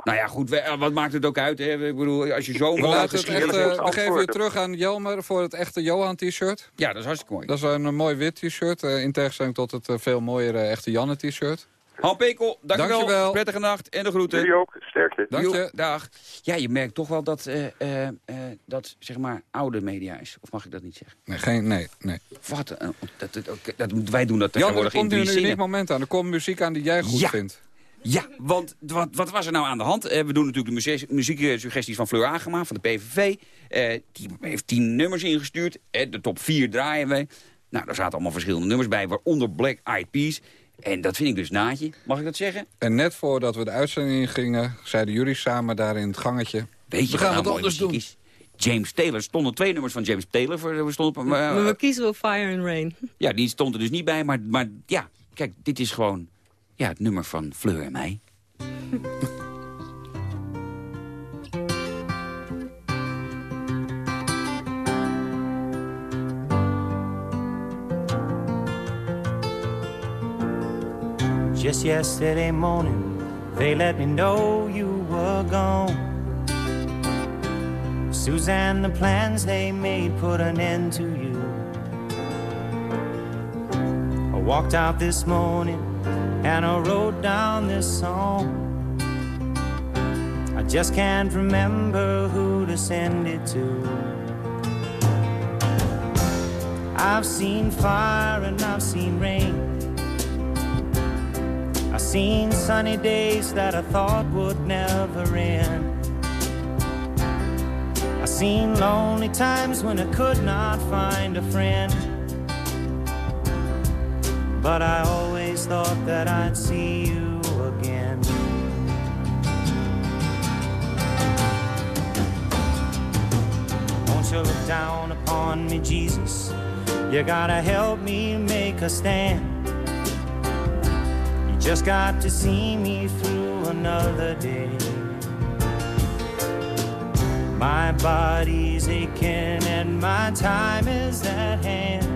Nou ja, goed, eh, wat maakt het ook uit? Hè? Ik bedoel, als je zo laat laten het het echt, echt, eh, we geven je terug aan Jelmer voor het echte Johan-t-shirt. Ja, dat is hartstikke mooi. Dat is een, eh, mooi wit t-shirt, eh, in tegenstelling tot het veel mooiere echte Janne-t-shirt. Han Pekel, dankjewel. Dankjewel. Prettige nacht en de groeten. Jullie ook, sterkte. Dank je. Dag. Ja, je merkt toch wel dat eh, eh, eh, dat zeg maar oude media is. Of mag ik dat niet zeggen? Nee, geen, nee, nee. Wat dat, dat, wij doen dat Jan, er tegenwoordig in komt nu een uniek moment aan. Er komt muziek aan die jij goed Ja. vindt. Ja, want wat, wat was er nou aan de hand? Eh, we doen natuurlijk de muzie- muzieksuggesties van Fleur Agema van de PVV. Eh, die heeft tien nummers ingestuurd. Eh, de top vier draaien wij. Nou, daar zaten allemaal verschillende nummers bij, waaronder Black Eyed Peas. En dat vind ik dus naadje. Mag ik dat zeggen? En net voordat we de uitzending in gingen, zeiden jullie samen daar in het gangetje... Weet je We gaan wat nou mooi anders is? James Taylor. Er stonden twee nummers van James Taylor. Voor, we stonden, op- Maar eh, we kiezen wel Fire and Rain. ja, die stond er dus niet bij. Maar, maar ja, kijk, dit is gewoon ja, het nummer van Fleur en mij. Just yesterday morning, they let me know you were gone. Suzanne, the plans they made put an end to you. I walked out this morning and I wrote down this song. I just can't remember who to send it to. I've seen fire and I've seen rain. I've seen sunny days that I thought would never end. I've seen lonely times when I could not find a friend. But I always thought that I'd see you again. Won't you look down upon me, Jesus? You gotta help me make a stand. You just got to see me through another day. My body's aching and my time is at hand.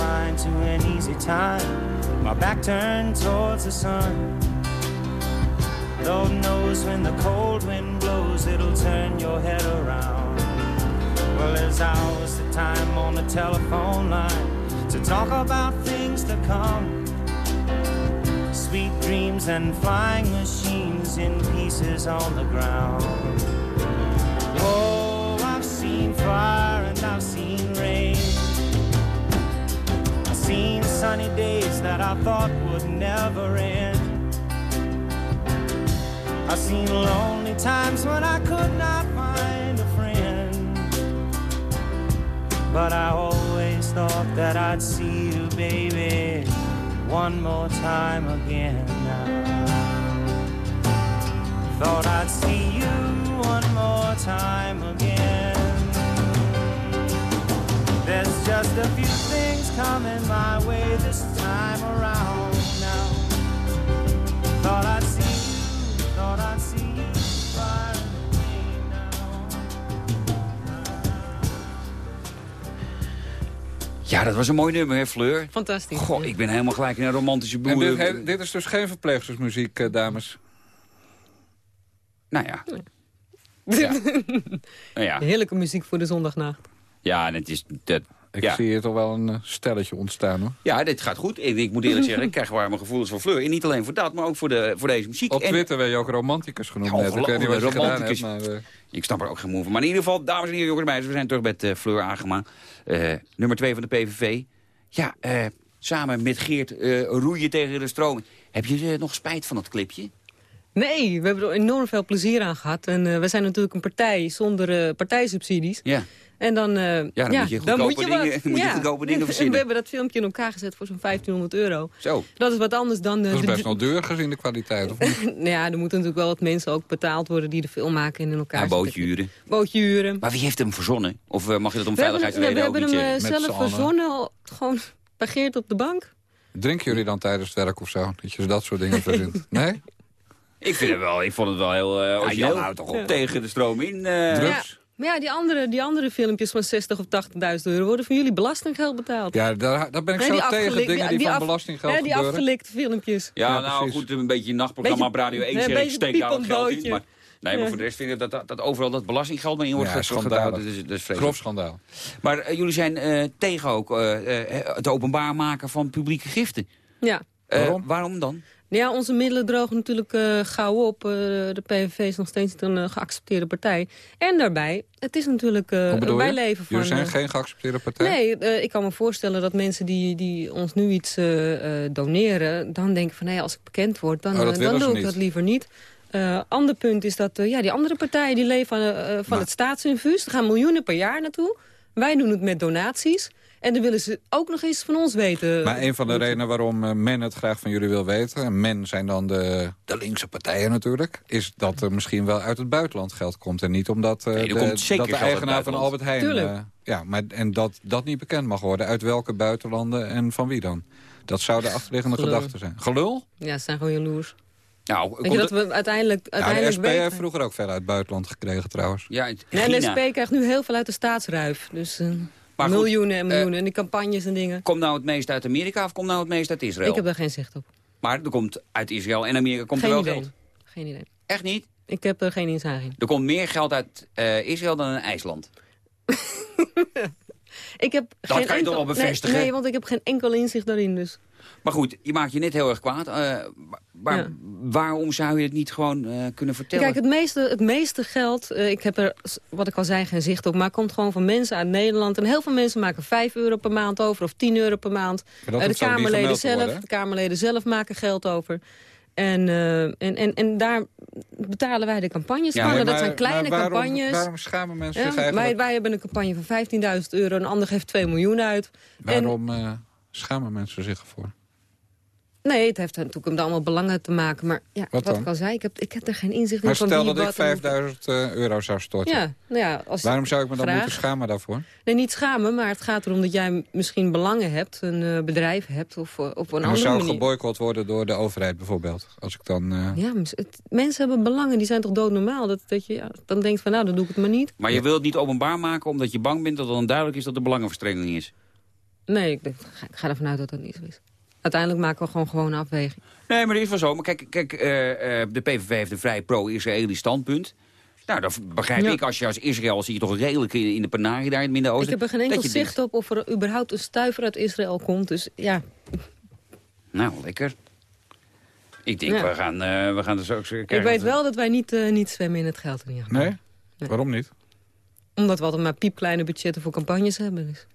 To an easy time. My back turned towards the sun. Lord knows when the cold wind blows, it'll turn your head around. Well, there's hours of time on the telephone line to talk about things to come. Sweet dreams and flying machines in pieces on the ground. Oh, I've seen fire and I've seen rain. Seen sunny days that I thought would never end. I've seen lonely times when I could not find a friend. But I always thought that I'd see you, baby, one more time again. Thought I'd see Ja, dat was een mooi nummer, hè, Fleur? Fantastisch. Goh, ik ben helemaal gelijk in een romantische En boer. dit, he- dit is dus geen verpleegstersmuziek, eh, dames. Nou ja. Ja. [laughs] Nou ja. Heerlijke muziek voor de zondagnacht. Ja, en het is... Dat, Ik ja. zie hier toch wel een eh, stelletje ontstaan, hoor. ja, dit gaat goed. Ik, ik moet eerlijk zeggen, ik krijg warme gevoelens voor Fleur. En niet alleen voor dat, maar ook voor, de, voor deze muziek. Op En- Twitter werd je ook romanticus genoemd. Ja. Ik weet niet wat je hebt, maar... eh, Ik snap er ook geen moe van. Maar in ieder geval, dames en heren, jongens en meisjes, we zijn terug met eh, Fleur Agema. eh, nummer 2 van de PVV. Ja, eh, samen met Geert eh, roeien tegen de stroom. Heb je nog spijt van dat clipje? Nee, we hebben er enorm veel plezier aan gehad. En eh, we zijn natuurlijk een partij zonder partijsubsidies. Ja. En dan, eh, Ja, dan moet je goedkope dingen- moet je goedkope dingen En [laughs] verzinnen. we hebben dat filmpje in elkaar gezet voor zo'n 1500 euro. Zo. Dat is wat anders dan... eh, dat is de- best wel duur gezien de kwaliteit, of niet? [laughs] Nou ja, er moeten natuurlijk wel wat mensen ook betaald worden die de film maken en in elkaar Ja, zetten. bootje huren. Bootje huren. Maar wie heeft hem verzonnen? Of eh, mag je dat om We hebben, we veiligheidsreden hebben hem zelf verzonnen, gewoon [laughs] bij Geert op de bank. Drinken jullie dan tijdens het werk of zo? Dat je dat soort dingen verzint? Nee? Ik, vind het wel, ik vond het wel heel uh, origineel. Jan houdt toch op. Tegen de stroom in. eh, Ja. Maar ja, die andere, die andere filmpjes van 60 of 80.000 euro worden van jullie belastinggeld betaald. Ja, daar, daar ben ik Nee, zo tegen dingen die, die van af- belastinggeld ja, die gebeuren. afgelikte filmpjes. Ja, Ja, nou precies. goed, een beetje een nachtprogramma op Radio 1 nee, ik steek daar wat geld in. Maar, nee, maar Ja. voor de rest vind ik dat, dat, dat overal dat belastinggeld maar in wordt Ja, schandalig. gehouden. Dat is, dat is vreselijk. Grof schandaal. Maar eh, jullie zijn eh, tegen ook eh, eh, het openbaar maken van publieke giften. Ja. Eh, Waarom? waarom dan? Ja, onze middelen drogen natuurlijk eh, gauw op. Eh, de PVV is nog steeds een eh, geaccepteerde partij. En daarbij, het is natuurlijk uh, wij leven van... Jullie zijn geen geaccepteerde partij? Nee, ik kan me voorstellen dat mensen die, die ons nu iets doneren... dan denken van, nee, als ik bekend word, dan, Oh, dan doe ik niet. dat liever niet. Eh ander punt is dat ja, die andere partijen die leven van, van Maar- het staatsinfuus. Er gaan miljoenen per jaar naartoe. Wij doen het met donaties. En dan willen ze ook nog eens van ons weten. Maar een van de redenen waarom eh, men het graag van jullie wil weten... en men zijn dan de, de linkse partijen natuurlijk... is dat er misschien wel uit het buitenland geld komt. En niet omdat eh, Nee, de, komt zeker dat de eigenaar van. Albert Heijn... Eh, ja, maar, en dat dat niet bekend mag worden. Uit welke buitenlanden en van wie dan? Dat zou de achterliggende Gelul. gedachte zijn. Gelul? Ja, ze zijn gewoon jaloers. Nou, Weet je dat we uiteindelijk, Ja, de uiteindelijk SP weten... heeft vroeger ook veel uit het buitenland gekregen trouwens. ja, en de. SP krijgt nu heel veel uit de staatsruif. Dus Maar goed, miljoenen en miljoenen. en die campagnes en dingen. Komt nou het meest uit Amerika of komt nou het meest uit Israël? Ik heb daar geen zicht op. Maar er komt uit Israël en Amerika komt geen er wel idee. geld. Geen idee. Echt niet? Ik heb er geen inzage in. Er komt meer geld uit eh, Israël dan in IJsland. [laughs] Ik heb Dat geen kan je toch wel nee, bevestigen? Nee, want ik heb geen enkel inzicht daarin. Dus. Maar goed, je maakt je net heel erg kwaad. eh, Ja. waarom zou je het niet gewoon eh, kunnen vertellen? Kijk, het meeste, het meeste geld, eh, ik heb er, wat ik al zei, geen zicht op... maar komt gewoon van mensen uit Nederland. En heel veel mensen maken 5 euro per maand over of 10 euro per maand. De, Kamerleden zelf, de Kamerleden zelf maken geld over. En, eh, en, en, en daar betalen wij de campagnes Ja, van. Dat maar- zijn kleine waarom, campagnes. Waarom schamen mensen Ja, zich wij, eigenlijk? wij hebben een campagne van 15.000 euro... en een ander geeft 2 miljoen uit. En, Waarom eh, schamen mensen zich ervoor? nee, het heeft natuurlijk met allemaal belangen te maken. Maar ja, Wat wat, ik al zei, ik heb, ik heb er geen inzicht Maar in van stel wie dat ik wat en hoe- 5000 eh, euro zou storten. Ja, nou ja, als Waarom zou ik me dan moeten schamen daarvoor? Nee, niet schamen, maar het gaat erom dat jij misschien belangen hebt, een eh, bedrijf hebt of eh, op een andere zou manier. geboycott worden door de overheid bijvoorbeeld. Als ik dan... eh, Ja, maar het- mensen hebben belangen, die zijn toch doodnormaal? Dat, dat je ja, dan denkt van, nou, dan doe ik het maar niet. Maar je wilt het niet openbaar maken omdat je bang bent dat het dan duidelijk is dat er belangenverstrengeling is. Nee, ik, denk, ik ga ervan uit dat dat niet zo is. Uiteindelijk maken we gewoon gewoon een afweging. Nee, maar dat is wel zo. Maar kijk, kijk eh, eh, de PVV heeft een vrij pro-Israëlisch standpunt. Nou, dat begrijp Ja. ik. Als je als Israël zie je toch redelijk in, in de Panarie daar in het Midden-Oosten. Ik heb er geen enkel zicht op of er überhaupt een stuiver uit Israël komt. Dus ja, [laughs] nou, lekker. Ik denk, Ja. we, gaan, eh, we gaan er zo eens kijken. ik weet wel dat wij niet, eh, niet zwemmen in het geld. Ja. Nee? Waarom niet? Omdat we altijd maar piepkleine budgetten voor campagnes hebben. Dus.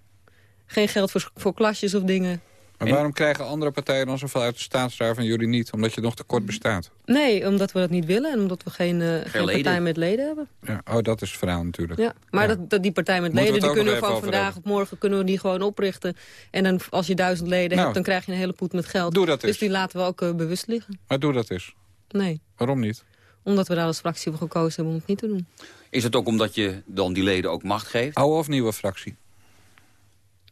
Geen geld voor, voor klasjes of dingen. Maar waarom krijgen andere partijen dan zoveel uit de staatsraad van jullie niet? Omdat je nog tekort bestaat. Nee, omdat we dat niet willen en omdat we geen, eh, geen partij met leden hebben. Ja, oh, dat is het verhaal natuurlijk. Ja, maar Dat, dat die partij met Moeten leden, die kunnen we van vandaag op morgen kunnen we die gewoon oprichten. En dan, als je duizend leden Nou. hebt, dan krijg je een hele poet met geld. Doe dat dus eens. die laten we ook eh, bewust liggen. Maar doe dat eens. Nee, Waarom niet? omdat we daar als fractie voor gekozen hebben om het niet te doen. Is het ook omdat je dan die leden ook macht geeft? Oude of nieuwe fractie?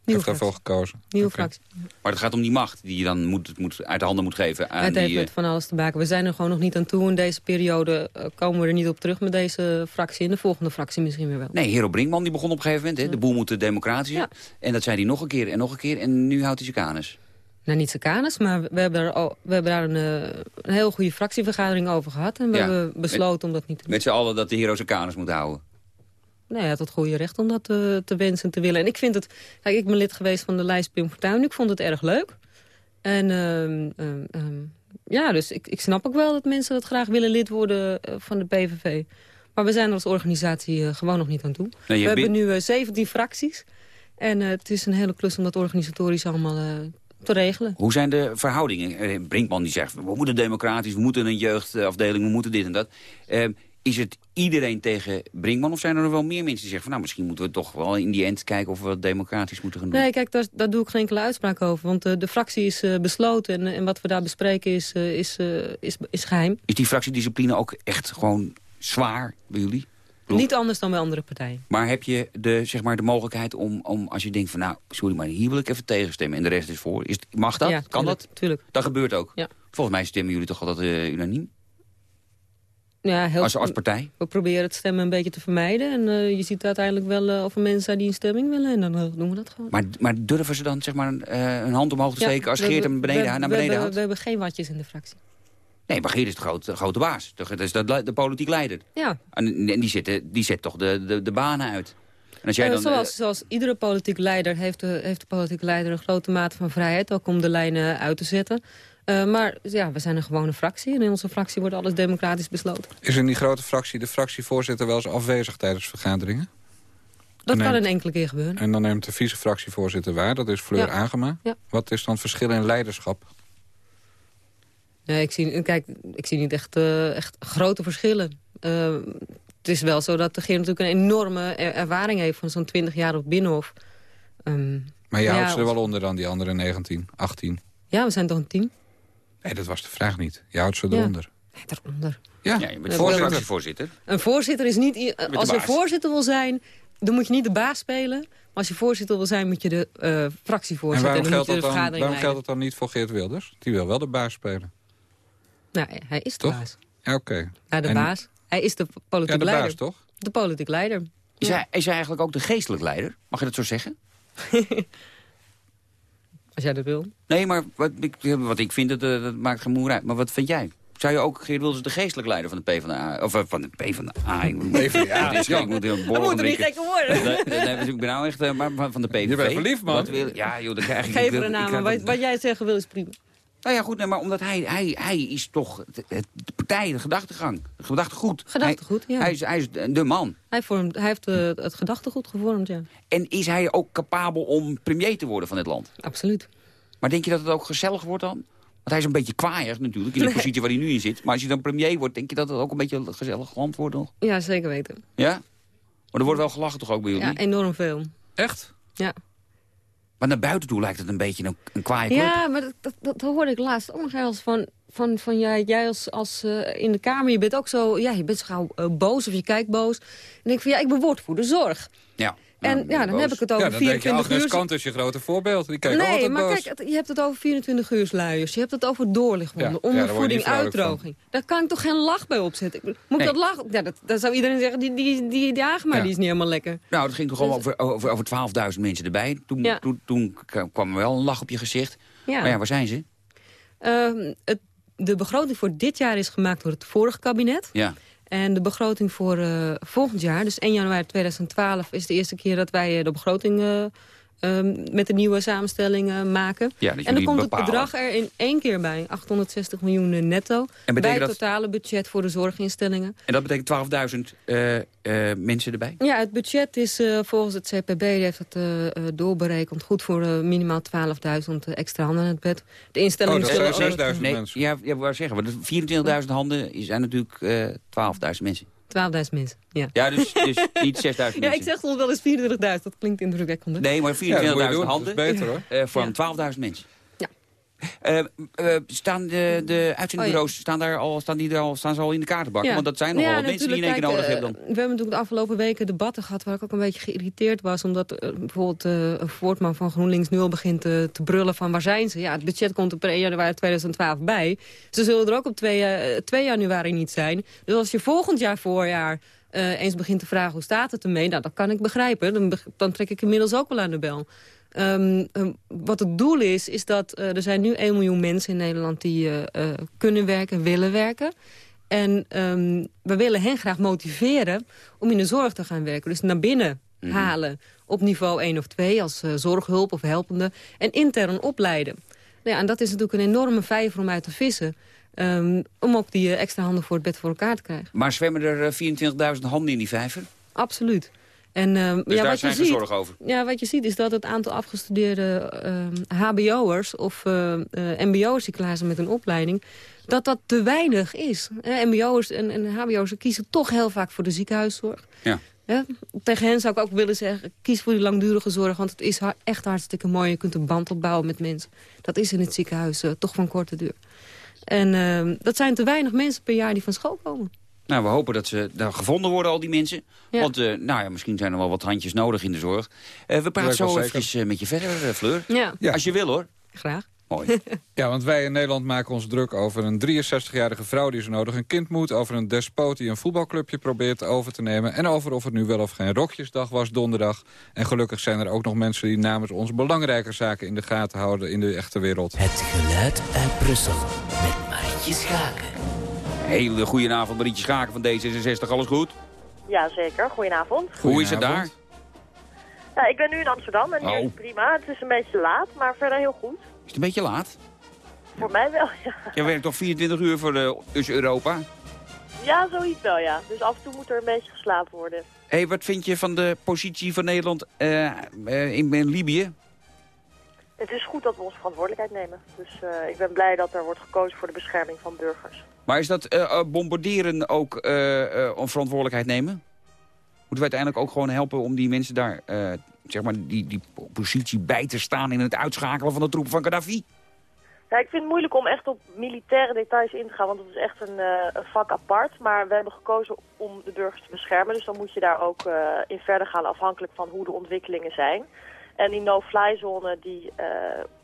Nieuwe heeft daarvoor gekozen. Nieuwe fractie. Maar het gaat om die macht die je dan moet, moet, uit de handen moet geven aan het heeft die... eh, met van alles te maken. We zijn er gewoon nog niet aan toe. In deze periode eh, komen we er niet op terug met deze fractie. In de volgende fractie misschien weer wel. Nee, Hero Brinkman die begon op een gegeven moment. Hè, de boel moet democratisch zijn. En dat zei hij nog een keer en nog een keer. En nu houdt hij zijn kanus. Nou, niet zijn kanus, maar we hebben daar, al- we hebben daar een, eh, een heel goede fractievergadering over gehad. En we Ja. hebben besloten om dat niet te doen. Met z'n allen dat de Hero zijn kanus moet houden. Nee, hij had het goede recht om dat eh, te wensen en te willen. En ik vind het... Kijk, ik ben lid geweest van de lijst Pim Fortuyn. Ik vond het erg leuk. En ehm, ehm, ehm, ja, dus ik, ik snap ook wel dat mensen dat graag willen lid worden eh, van de PVV. Maar we zijn er als organisatie eh, gewoon nog niet aan toe. We hebben nu eh, 17 fracties. En het is een hele klus om dat organisatorisch allemaal te regelen. Hoe zijn de verhoudingen? Brinkman die zegt, we moeten democratisch, we moeten een jeugdafdeling, we moeten dit en dat. Is het iedereen tegen Brinkman of zijn er nog wel meer mensen die zeggen... van nou, misschien moeten we toch wel in die end kijken of we wat democratisch moeten gaan doen? Nee, kijk, daar, daar doe ik geen enkele uitspraak over. Want eh, de fractie is eh, besloten en, en wat we daar bespreken is, eh, is, eh, is, is geheim. Is die fractiediscipline ook echt gewoon zwaar bij jullie? bedoel- Niet anders dan bij andere partijen. Maar heb je de, zeg maar, de mogelijkheid om, om, als je denkt van... nou, sorry, maar hier wil ik even tegenstemmen en de rest is voor. Is, mag dat? Ja, kan dat? tuurlijk. Dat gebeurt ook? Ja. Volgens mij stemmen jullie toch altijd eh, unaniem? Ja, heel, Als, als partij? We proberen het stemmen een beetje te vermijden. En eh, je ziet uiteindelijk wel eh, of er mensen zijn die een stemming willen. En dan eh, doen we dat gewoon. Maar, maar durven ze dan zeg maar, eh, een hand omhoog te Ja, steken... als we Geert hem beneden, we- naar we beneden haalt? We hebben geen watjes in de fractie. Nee, maar Geert is de grote, baas. Dat is de, de politiek leider. Ja, En, en die, zet, de- die zet toch de, de, de banen uit. En als jij Eh, dan, zoals, eh, zoals iedere politiek leider heeft de, heeft de politieke leider een grote mate van vrijheid. Ook om de lijnen uit te zetten. Eh, maar ja, we zijn een gewone fractie. En in onze fractie wordt alles democratisch besloten. Is in die grote fractie de fractievoorzitter wel eens afwezig tijdens vergaderingen? Dat kan een enkele keer gebeuren. En dan neemt de vice-fractievoorzitter waar, dat is Fleur Ja. Agema. Ja. Wat is dan het verschil in leiderschap? Nee, ik zie, kijk, ik zie niet echt, eh, echt grote verschillen. Eh, het is wel zo dat de Geer natuurlijk een enorme er- ervaring heeft... van zo'n 20 jaar op Binnenhof. Ehm, Maar je ja, houdt ze er wel onder dan die andere 19, 18. Ja, we zijn toch een team? Nee, dat was de vraag niet. Je houdt ze Ja. eronder. Eronder. Ja, ja, je bent voorzitter. Een voorzitter is niet... Als je voorzitter wil zijn, dan moet je niet de baas spelen. Maar als je voorzitter wil zijn, moet je de eh En fractievoorzitter... waarom en dan geldt, dat dan, waarom geldt het dan niet voor Geert Wilders? Die wil wel de baas spelen. Nou, hij is de Toch? baas. Ja, oké. Ja, de En- baas. Hij is de politiek Ja, de leider. baas, toch? De politiek leider. Is, Ja. hij, is hij eigenlijk ook de geestelijk leider? Mag je dat zo zeggen? [laughs] Als jij dat wil. Nee, maar wat ik, wat ik vind, dat, eh, dat maakt geen moer uit. Maar wat vind jij? Zou je ook Geert Wilders de geestelijk leider van de PvdA... Of eh, van de PvdA... Ik moet, PvdA, is- [laughs] ja. Ik moet een Dat borrel moet er niet gekker worden. Nee, nee, nee, ik ben nou echt eh, maar van van de PVV. Je bent verliefd, man. Wat wil, ja, joh, dan krijg ik... Geef ik- er een naam. Wat, wat jij zeggen wil is prima. Nou ja, goed, nee, maar omdat hij, hij, hij is toch het- het- de partij, de gedachtegang, de gedachtegoed. Gedachtegoed, hij, ja. Hij is, hij is de man. Hij, vormt, hij heeft eh, het gedachtegoed gevormd, ja. En is hij ook capabel om premier te worden van dit land? Absoluut. Maar denk je dat het ook gezellig wordt dan? Want hij is een beetje kwaaier natuurlijk, in de Nee. [laughs] positie waar hij nu in zit. Maar als hij dan premier wordt, denk je dat het ook een beetje een gezellig land wordt nog? Ja, zeker weten. Ja? Maar er wordt wel gelachen toch ook bij jullie? Ja, enorm veel. Echt? Ja. Maar naar buiten toe lijkt het een beetje een, een kwaaie club. Ja, maar dat, dat, dat hoorde ik laatst ook nog eens van... van, van ja, jij als, als eh, in de Kamer, je bent ook zo... Ja, je bent zo gauw eh, boos of je kijkt boos. En ik denk van, ja, ik ben woordvoerder zorg. Ja. En ja, dan heb ik het over Ja, dan denk je, 24 Agnes uur... Kant is je grote voorbeeld. Die kijkt nee, maar boos. kijk, je hebt het over 24 uur luiers. Je hebt het over doorlichtwonden, Ja, ondervoeding, uitdroging. Daar kan ik toch geen lach bij opzetten? Moet Nee. ik dat lachen? Ja, dat, dat zou iedereen zeggen, die, die, die, die Ja. die is niet helemaal lekker. Nou, het ging toch gewoon over, over, over 12.000 mensen erbij. Toen, Ja. toen, toen kwam er wel een lach op je gezicht. Ja. Maar ja, waar zijn ze? Ehm, het, de begroting voor dit jaar is gemaakt door het vorige kabinet. Ja. En de begroting voor eh, volgend jaar, dus 1 januari 2012... is de eerste keer dat wij eh, de begroting eh, ehm, met de nieuwe samenstellingen maken. Ja, dat en dan komt het bedrag er in één keer bij. 860 miljoen netto. En bij het dat- totale budget voor de zorginstellingen. En dat betekent 12.000 eh, eh, mensen erbij? Ja, het budget is eh, volgens het CPB, die heeft het doorberekend... goed voor minimaal 12.000 extra handen in het bed. De instellingen Oh, zullen dat zijn ook- 6.000 nee, mensen. Ja, ja, wou zeggen, want 24.000 handen zijn natuurlijk eh 12.000 mensen. 12.000 mensen, ja. Ja, dus, dus niet 6.000 mensen. [laughs] Ja, ik zeg soms wel eens 24.000, dat klinkt indrukwekkend. Nee, maar 24.000 Ja, handen dat is beter, hoor. eh, voor 12.000 mensen. Eh, eh, staan de, de uitzendbureaus staan daar al, staan die er al, staan ze al in de kaartenbakken? Want dat zijn nogal Ja, wat mensen die in één keer nodig kijk, hebben dan. eh, We hebben natuurlijk de afgelopen weken debatten gehad... waar ik ook een beetje geïrriteerd was. Omdat eh, bijvoorbeeld eh, een Voortman van GroenLinks nu al begint te, te brullen van... waar zijn ze? Ja, het budget komt op 1 januari 2012 bij. Ze zullen er ook op 2, eh, 2 januari niet zijn. Dus als je volgend jaar voorjaar... eh, eens begint te vragen hoe staat het ermee... nou, dat kan ik begrijpen. Dan, dan trek ik inmiddels ook wel aan de bel. Ehm, ehm, wat het doel is, is dat eh, er zijn nu 1 miljoen mensen in Nederland... die eh, eh, kunnen werken, willen werken. En ehm, we willen hen graag motiveren om in de zorg te gaan werken. Dus naar binnen halen op niveau 1 of 2 als zorghulp of helpende. En intern opleiden. Nou ja, en dat is natuurlijk een enorme vijver om uit te vissen. om ook die extra handen voor het bed voor elkaar te krijgen. Maar zwemmen er eh, 24.000 handen in die vijver? Absoluut. En, ehm, Dus ja, daar wat je zijn geen ziet, zorgen over? Ja, wat je ziet is dat het aantal afgestudeerde ehm, hbo'ers of eh, mbo'ers die klaar zijn met een opleiding, dat dat te weinig is. Mbo'ers en, en hbo'ers kiezen toch heel vaak voor de ziekenhuiszorg. Ja. Ja, tegen hen zou ik ook willen zeggen, kies voor die langdurige zorg, want het is echt hartstikke mooi. Je kunt een band opbouwen met mensen. Dat is in het ziekenhuis eh, toch van korte duur. En dat zijn te weinig mensen per jaar die van school komen. Nou, we hopen dat ze daar gevonden worden, al die mensen. Ja. Want eh, nou ja, misschien zijn er wel wat handjes nodig in de zorg. Eh, we praten zo even met je verder, eh, Fleur. Ja, Ja. Als je wil, hoor. graag. Mooi. [laughs] Ja, want wij in Nederland maken ons druk over een 63-jarige vrouw die zo nodig een kind moet. Over een despoot die een voetbalclubje probeert over te nemen. En over of het nu wel of geen rokjesdag was donderdag. En gelukkig zijn er ook nog mensen die namens ons belangrijke zaken in de gaten houden in de echte wereld. Het geluid uit Brussel met Marietje Schaken. Hele goede avond, Marietje Schaken van D66. Alles goed? Ja, zeker. Goedenavond. Hoe is het daar? Ja, ik ben nu in Amsterdam en hier Oh. is het prima. Het is een beetje laat, maar verder heel goed. Is het een beetje laat? Voor mij wel, ja. Jij werkt toch 24 uur voor de US Europa? Ja, zoiets wel, ja. Dus af en toe moet er een beetje geslapen worden. Hé, hey, wat vind je van de positie van Nederland eh, eh, in, in Libië? Het is goed dat we onze verantwoordelijkheid nemen. Dus eh, ik ben blij dat er wordt gekozen voor de bescherming van burgers. Maar is dat eh, eh, bombarderen ook om verantwoordelijkheid nemen? Moeten we uiteindelijk ook gewoon helpen om die mensen daar, zeg maar, die, die positie bij te staan in het uitschakelen van de troepen van Gaddafi? Ja, ik vind het moeilijk om echt op militaire details in te gaan, want het is echt een, een vak apart. Maar we hebben gekozen om de burgers te beschermen, dus dan moet je daar ook in verder gaan afhankelijk van hoe de ontwikkelingen zijn. En die no-fly zone die eh,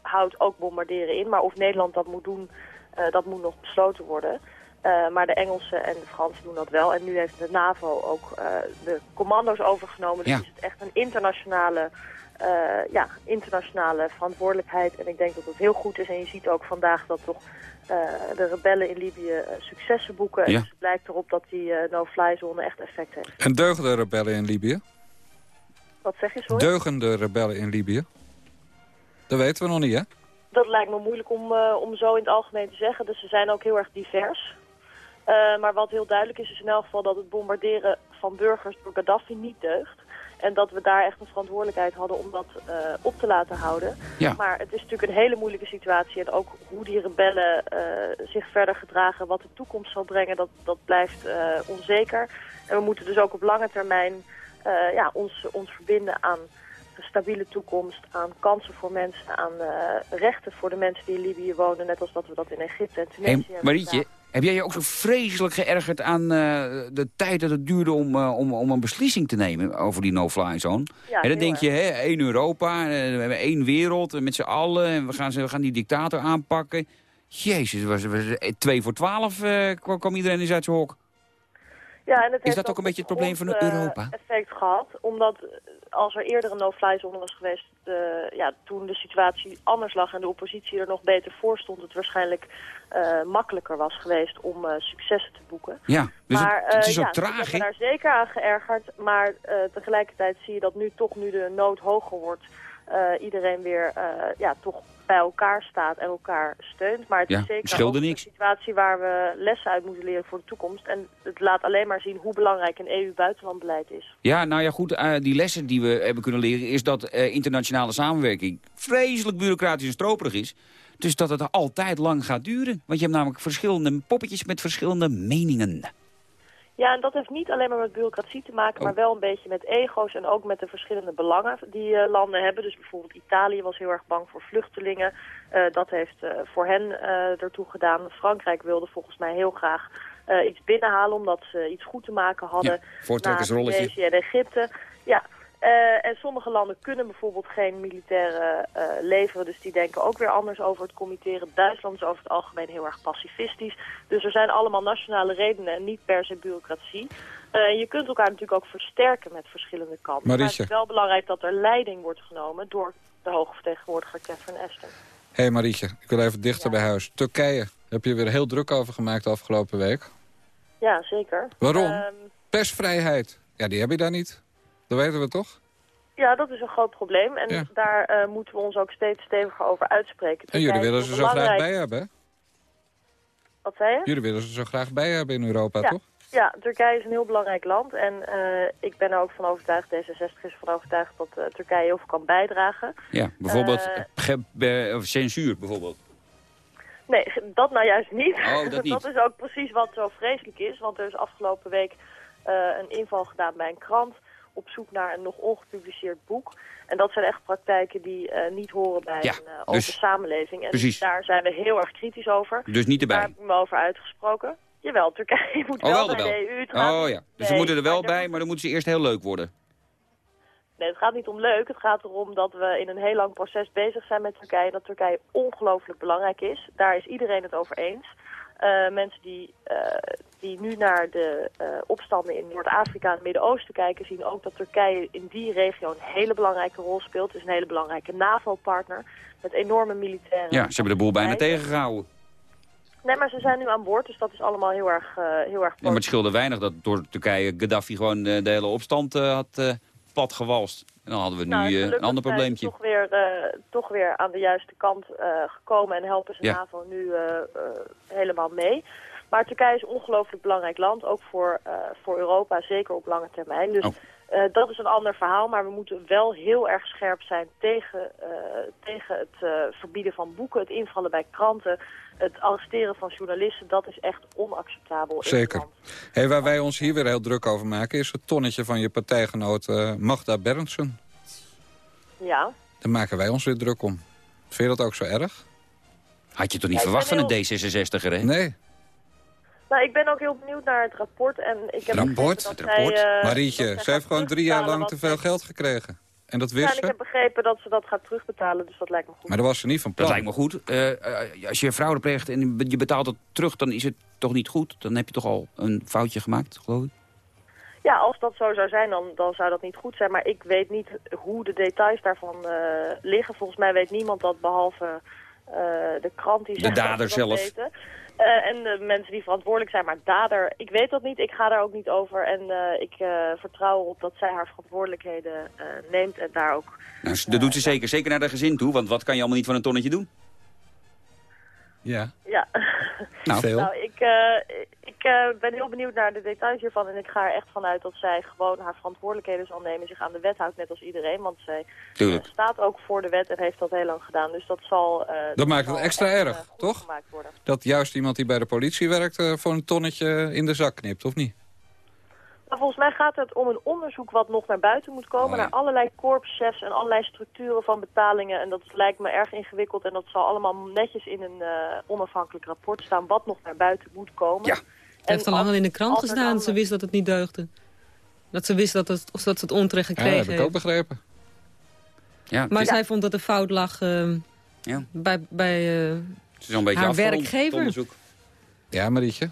houdt ook bombarderen in, maar of Nederland dat moet doen, eh, dat moet nog besloten worden. Eh, maar de Engelsen en de Fransen doen dat wel. En nu heeft de NAVO ook de commando's overgenomen. Dus Ja. is het echt een internationale, ja, internationale verantwoordelijkheid. En ik denk dat dat heel goed is. En je ziet ook vandaag dat toch de rebellen in Libië successen boeken. En dus het blijkt erop dat die no-fly zone echt effect heeft. En deugen de rebellen in Libië? Wat zeg je, sorry? Deugen de rebellen in Libië? Dat weten we nog niet, hè? Dat lijkt me moeilijk om, eh, om zo in het algemeen te zeggen. Dus ze zijn ook heel erg divers. Eh, maar wat heel duidelijk is, is in elk geval dat het bombarderen van burgers door Gaddafi niet deugt. En dat we daar echt een verantwoordelijkheid hadden om dat eh, op te laten houden. Ja. Maar het is natuurlijk een hele moeilijke situatie. En ook hoe die rebellen eh, zich verder gedragen, wat de toekomst zal brengen, dat, dat blijft eh, onzeker. En we moeten dus ook op lange termijn eh, ja, ons, ons verbinden aan een stabiele toekomst, aan kansen voor mensen, aan eh, rechten voor de mensen die in Libië wonen, net als dat we dat in Egypte en Tunesië Hey, hebben Marietje, gedaan. heb jij je ook zo vreselijk geërgerd aan eh, de tijd dat het duurde om, om, om een beslissing te nemen over die no-fly zone? Ja, en dan denk je, hè, één Europa, we hebben één wereld, met z'n allen, en we gaan, ze- we gaan die dictator aanpakken. Jezus, was, was, twee voor twaalf kwam, kwam iedereen eens uit zijn hok. Ja, en het Is dat ook een beetje het probleem van grond, eh, Europa? effect gehad, omdat als er eerder een no-fly zone was geweest, eh, ja, toen de situatie anders lag en de oppositie er nog beter voor stond, het waarschijnlijk eh, makkelijker was geweest om successen te boeken. Ja, dus maar het, het is zo ja, ik traag, me daar zeker aan geërgerd, maar tegelijkertijd zie je dat nu toch nu de nood hoger wordt, iedereen weer ja, toch bij elkaar staat en elkaar steunt. Maar het Ja, is zeker ook een situatie waar we lessen uit moeten leren voor de toekomst. En het laat alleen maar zien hoe belangrijk een EU-buitenlandbeleid is. Ja, nou ja, goed. eh, die lessen die we hebben kunnen leren... is dat eh, internationale samenwerking vreselijk bureaucratisch en stroperig is. Dus dat het altijd lang gaat duren. Want je hebt namelijk verschillende poppetjes met verschillende meningen. Ja, en dat heeft niet alleen maar met bureaucratie te maken, Oh. maar wel een beetje met ego's en ook met de verschillende belangen die eh, landen hebben. Dus bijvoorbeeld Italië was heel erg bang voor vluchtelingen. Eh, dat heeft eh, voor hen ertoe gedaan. Frankrijk wilde volgens mij heel graag iets binnenhalen omdat ze iets goed te maken hadden. Ja, voortrekkersrolletje. Tunesië en Egypte. Ja. Eh, en sommige landen kunnen bijvoorbeeld geen militaire eh, leveren, dus die denken ook weer anders over het committeren. Duitsland is over het algemeen heel erg pacifistisch. Dus er zijn allemaal nationale redenen en niet per se bureaucratie. Eh, je kunt elkaar natuurlijk ook versterken met verschillende kanten. Maar het is wel belangrijk dat er leiding wordt genomen door de hoge vertegenwoordiger Catherine Ashton. Hé hey Marietje, ik wil even dichter bij huis. Turkije, heb je weer heel druk over gemaakt de afgelopen week. Ja, zeker. Waarom? Ehm, Persvrijheid, ja die heb je daar niet. Dat weten we toch? ja, dat is een groot probleem. En Ja. daar eh, moeten we ons ook steeds steviger over uitspreken. En jullie willen ze zo graag bij hebben, hè? Wat zei je? Jullie willen ze zo graag bij hebben in Europa, Ja. toch? Ja, Turkije is een heel belangrijk land en eh, ik ben er ook van overtuigd, D66 is ervan overtuigd dat eh, Turkije heel veel kan bijdragen. Ja, bijvoorbeeld of censuur bijvoorbeeld. Nee, dat nou juist niet. Oh, dat [laughs] niet. is ook precies wat zo vreselijk is, want er is afgelopen week eh, een inval gedaan bij een krant op zoek naar een nog ongepubliceerd boek. En dat zijn echt praktijken die eh, niet horen bij Ja, een uh, dus- samenleving. En precies. daar zijn we heel erg kritisch over. Dus niet erbij. Daar heb ik me over uitgesproken. Jawel, Turkije [laughs] moet Oh, wel bij de EU. Oh ja, dus ze moeten er wel maar bij, maar dan moeten ze eerst heel leuk worden. Nee, het gaat niet om leuk. Het gaat erom dat we in een heel lang proces bezig zijn met Turkije. Dat Turkije ongelooflijk belangrijk is. Daar is iedereen het over eens. Eh, mensen die, eh, die nu naar de eh, opstanden in Noord-Afrika en het Midden-Oosten kijken... zien ook dat Turkije in die regio een hele belangrijke rol speelt. Het is een hele belangrijke NAVO-partner met enorme militaire... Ja, ze hebben de boel bijna tegengehouden. Nee, maar ze zijn nu aan boord, dus dat is allemaal heel erg, eh, heel erg Ja, maar het scheelde weinig dat door Turkije Gaddafi gewoon de hele opstand had eh platgewalst. En dan hadden we nu Nou, eh, een ander probleempje. Toch weer, eh, toch weer aan de juiste kant eh, gekomen en helpen ze Ja. NAVO nu helemaal mee. Maar Turkije is een ongelooflijk belangrijk land, ook voor, voor Europa, zeker op lange termijn. Dus Oh. dat is een ander verhaal, maar we moeten wel heel erg scherp zijn tegen, tegen het verbieden van boeken, het invallen bij kranten, het arresteren van journalisten. Dat is echt onacceptabel. Zeker. Hey, waar wij ons hier weer heel druk over maken... is het tonnetje van je partijgenoot eh, Magda Berndsen. Ja. Daar maken wij ons weer druk om. Vind je dat ook zo erg? Had je toch niet Ja, verwacht van een D66er, hè? Nee. Nou, ik ben ook heel benieuwd naar het rapport. En ik heb Rapport? Het dat rapport? Zij, Marietje, zij zij heeft gewoon drie jaar lang te veel geld gekregen. En dat Ja, wist en ik heb begrepen dat ze dat gaat terugbetalen, dus dat lijkt me goed. Maar dat was ze niet van Dat plan. lijkt me goed. Eh, eh, als je fraude pleegt en je betaalt het terug, dan is het toch niet goed? Dan heb je toch al een foutje gemaakt, geloof ik? Ja, als dat zo zou zijn, dan, dan zou dat niet goed zijn. Maar ik weet niet hoe de details daarvan eh, liggen. Volgens mij weet niemand dat, behalve eh, de krant die De zegt dat dader ze dat zelf. weten. Eh, en de mensen die verantwoordelijk zijn. Maar dader, ik weet dat niet. Ik ga daar ook niet over. En eh, ik eh, vertrouw erop dat zij haar verantwoordelijkheden neemt en daar ook... Nou, dat doet ze zeker. Zeker naar de gezin toe, want wat kan je allemaal niet van een tonnetje doen? Ja. Ja. [laughs] Nou. Veel. Nou, ik, eh, ik eh, ben heel benieuwd naar de details hiervan. En ik ga er echt vanuit dat zij gewoon haar verantwoordelijkheden zal nemen. Zich aan de wet houdt, net als iedereen. Want zij eh, staat ook voor de wet en heeft dat heel lang gedaan. Dus dat zal... eh, Dat maakt het extra erg, toch? gemaakt worden. Dat juist iemand die bij de politie werkt... voor een tonnetje in de zak knipt, of niet? Maar volgens mij gaat het om een onderzoek wat nog naar buiten moet komen. Oh, ja. Naar allerlei korpschefs en allerlei structuren van betalingen. En dat lijkt me erg ingewikkeld. En dat zal allemaal netjes in een eh, onafhankelijk rapport staan. Wat nog naar buiten moet komen. Ja. Het heeft al lang al in de krant gestaan. Ze wist dat het niet deugde. Dat ze wist dat, het, of dat ze het onterecht Ja, gekregen dat heb ik ook begrepen. Ja, Maar zij vond dat de fout lag eh, Ja. bij, bij eh, het is al een beetje haar afgerond, werkgever. het onderzoek. Ja, Marietje?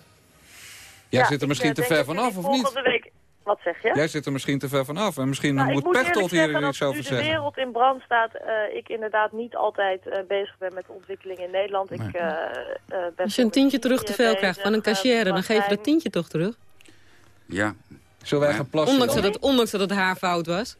Jij Ja, zit er misschien eh, te ver vanaf, of niet? volgende Week... Wat zeg je? Jij zit er misschien te ver vanaf. En misschien Nou, moet moet Pechtold hier zeggen iets over nu de zeggen. wereld in brand staat, eh, ik inderdaad niet altijd eh, bezig ben met de ontwikkeling in Nederland. Ik, eh, eh, ben Als je een tientje terug te veel krijgt van een cashier, dan geef je dat tientje toch terug. Ja. Zullen wij gaan plassen? Ondanks dat, het, ondanks dat het haar fout was.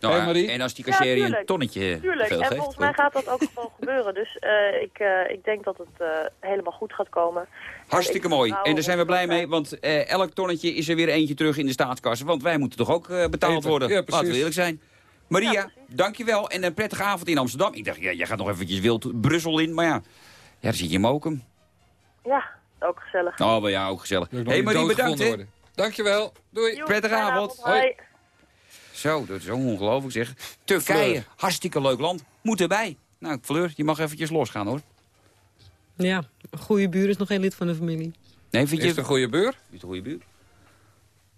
Nou, Hey, Marie? En als die Ja, je een tonnetje Tuurlijk, veel en geeft. volgens mij gaat dat ook [laughs] gewoon gebeuren. Dus eh, ik, eh, ik denk dat het eh, helemaal goed gaat komen. Hartstikke mooi. En daar zijn we blij mee, want eh, elk tonnetje is er weer eentje terug in de staatskast. Want wij moeten toch ook eh, betaald Eten. worden. Ja, precies. Laten we eerlijk zijn. Maria, dankjewel en een prettige avond in Amsterdam. Ik dacht, ja, jij gaat nog eventjes wild Brussel in, maar ja, ja daar zit je in Mokum. Ja, ook gezellig. Oh, maar ja, ook gezellig. Hé hey, Marie, bedankt. Dankjewel. Doei. Joep, Prettige fijne avond. Hoi. Zo, dat is ongelooflijk zeg. Turkije, Fleur. hartstikke leuk land. Moet erbij. Nou, Fleur, je mag eventjes losgaan hoor. Ja, een goede buur is nog geen lid van de familie. Nee, vind Is je het een goede buur? Is het een goede buurt?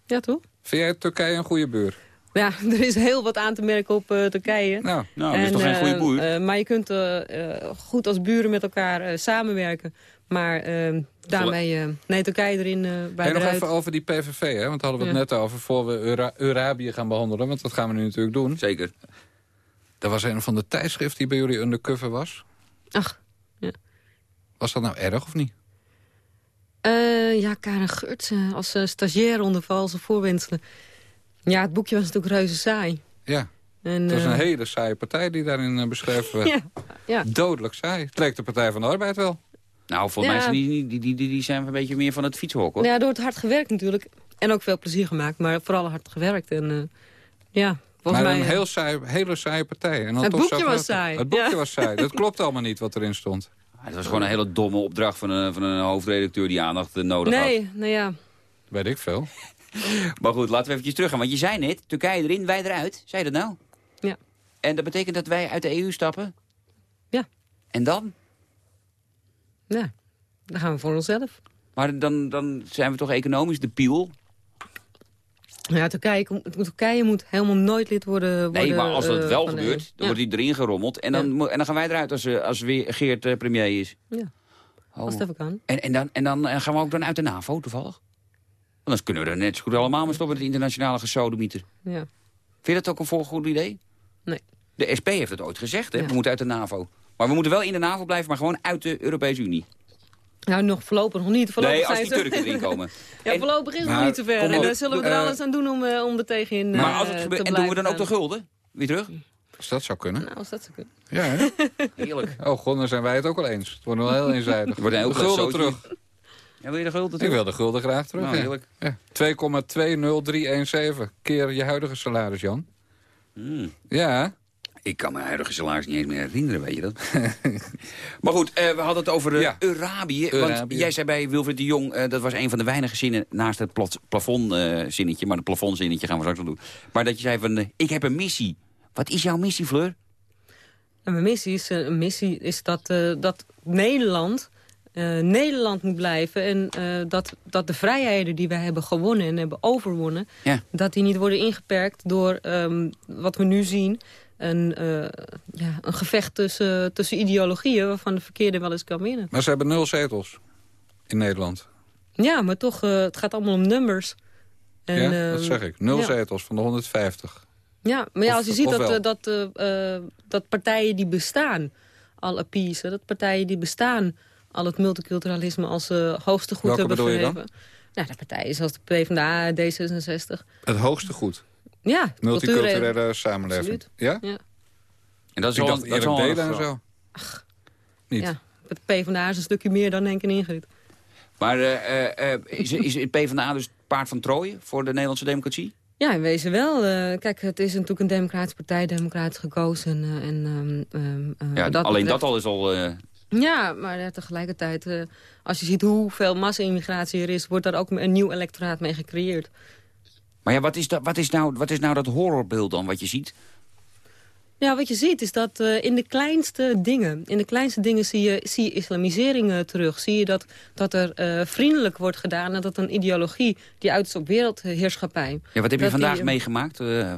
Ja, toch? Vind jij Turkije een goede buur? Ja, [laughs] er is heel wat aan te merken op eh, Turkije. Nou, Nou, dat is toch geen eh, goede boer? eh, maar je kunt eh, eh, goed als buren met elkaar eh, samenwerken. Maar eh, daarmee... eh, nee, Turkije erin, eh bij en nog even over die PVV, hè? want hadden we het Ja. net over... voor we Eura- Eurabië gaan behandelen, want dat gaan we nu natuurlijk doen. Zeker. Er was een van de tijdschrift die bij jullie undercover was. Ach, ja. Was dat nou erg of niet? Eh, ja, Karen Geurts als eh, stagiair onder valse voorwenselen. Ja, het boekje was natuurlijk reuze saai. Ja, En, het was een hele saaie partij die daarin beschreven werd. [laughs] Ja, ja. Dodelijk saai. Het leek de Partij van de Arbeid wel. Nou, volgens Ja. mij zijn die, die, die, die, zijn een beetje meer van het fietshok hoor. Ja, door het hard gewerkt natuurlijk. En ook veel plezier gemaakt, maar vooral hard gewerkt. En eh, ja, volgens maar mij... een eh, heel saai, hele saaie partij. En dan Het toch boekje was saai, Het boekje ja. was saai. Dat klopt allemaal niet wat erin stond. Het was gewoon een hele domme opdracht van een, van een hoofdredacteur die aandacht eh, nodig had. Nee, nou ja. Weet ik veel. [laughs] Maar goed, laten we eventjes teruggaan. Want je zei net, Turkije erin, wij eruit. Zei je dat nou? Ja. En dat betekent dat wij uit de EU stappen? Ja. En dan? Ja, dan gaan we voor onszelf. Maar dan, dan zijn we toch economisch de piel? Ja, Turkije, Turkije moet helemaal nooit lid worden. worden Nee, maar als dat eh, wel de gebeurt, EU. dan ja. wordt hij erin gerommeld. En dan, en dan gaan wij eruit als, eh, als weer Geert eh, premier is. Ja, Oh. als het even kan. En, en, dan, en dan gaan we ook dan uit de NAVO toevallig? Want dan kunnen we er net zo goed allemaal mee stoppen, het internationale gesodemieter. Ja. Vind je dat ook een voor goed idee? Nee. De SP heeft het ooit gezegd, hè? Ja. we moeten uit de NAVO. Maar we moeten wel in de NAVO blijven, maar gewoon uit de Europese Unie. Nou, nog voorlopig nog niet. Voorlopig nee, als die Turken erin komen. [laughs] ja, En- voorlopig is het nog niet zover. kom En daar zullen we er eh, alles aan doen om, eh, om er tegenin eh, maar als het te gebeurt, en doen we dan ook de gulden? Weer terug? Als dat zou kunnen. Nou, als dat zo kunnen. Ja, hè? [laughs] Heerlijk. Oh god, dan zijn wij het ook wel eens. Het wordt wel heel eenzijdig. [laughs] Het wordt een heel de gulden terug. Ja, wil je de gulden Ik terug? wil de gulden graag terug. Nou, ja. heerlijk. Ja. 2,20317 keer je huidige salaris, Jan. Hmm. Ja, Ik kan mijn huidige salaris niet eens meer herinneren, weet je dat? [laughs] maar goed, eh, we hadden het over eh, Ja. Eurabië. Want jij zei bij Wilfried de Jong, eh, dat was een van de weinige zinnen... naast het pla plafond-zinnetje, maar het plafondzinnetje gaan we straks nog doen. Maar dat je zei van, eh, ik heb een missie. Wat is jouw missie, Fleur? En mijn missie is, eh, een missie is dat, eh, dat Nederland eh, Nederland moet blijven. En eh, dat, dat de vrijheden die wij hebben gewonnen en hebben overwonnen... Ja. dat die niet worden ingeperkt door ehm, wat we nu zien... Een, eh, ja, een gevecht tussen, tussen ideologieën waarvan de verkeerde wel eens kan winnen. maar ze hebben nul zetels in Nederland. Ja, maar toch, eh, het gaat allemaal om numbers. En, ja, dat ehm, zeg ik. Nul ja. zetels van de 150. Ja, maar ja, als je ziet dat, eh, dat, eh, eh, dat partijen die bestaan al appeasen... dat partijen die bestaan al het multiculturalisme als eh, hoogste goed Welke hebben bedoel je dan? Nou, de partijen zoals de PvdA, D66. Het hoogste goed. Ja, Multiculturele samenleving. Absoluut. Ja? Ja. En dat is dacht dat is eerlijk wel een delen en zo. Niet. Ja, het PvdA is een stukje meer dan Henk en Ingrid. Maar eh, eh, eh, is, is het PvdA dus het paard van Troje voor de Nederlandse democratie? Ja, in wezen wel. Eh, kijk, het is natuurlijk een democratische partij, democratisch gekozen. en, ehm, ehm, eh, Ja, dat alleen betreft- dat al is al... eh, Ja, maar tegelijkertijd, eh, als je ziet hoeveel massa-immigratie er is... wordt daar ook een nieuw electoraat mee gecreëerd. Maar ja, wat is, dat, wat, is nou, wat is nou dat horrorbeeld dan wat je ziet? Ja, wat je ziet is dat eh, in de kleinste dingen... in de kleinste dingen zie je, zie je islamisering eh, terug. Zie je dat, dat er eh, vriendelijk wordt gedaan... en dat een ideologie die uit is op wereldheerschappij... Ja, wat heb je vandaag die- meegemaakt eh,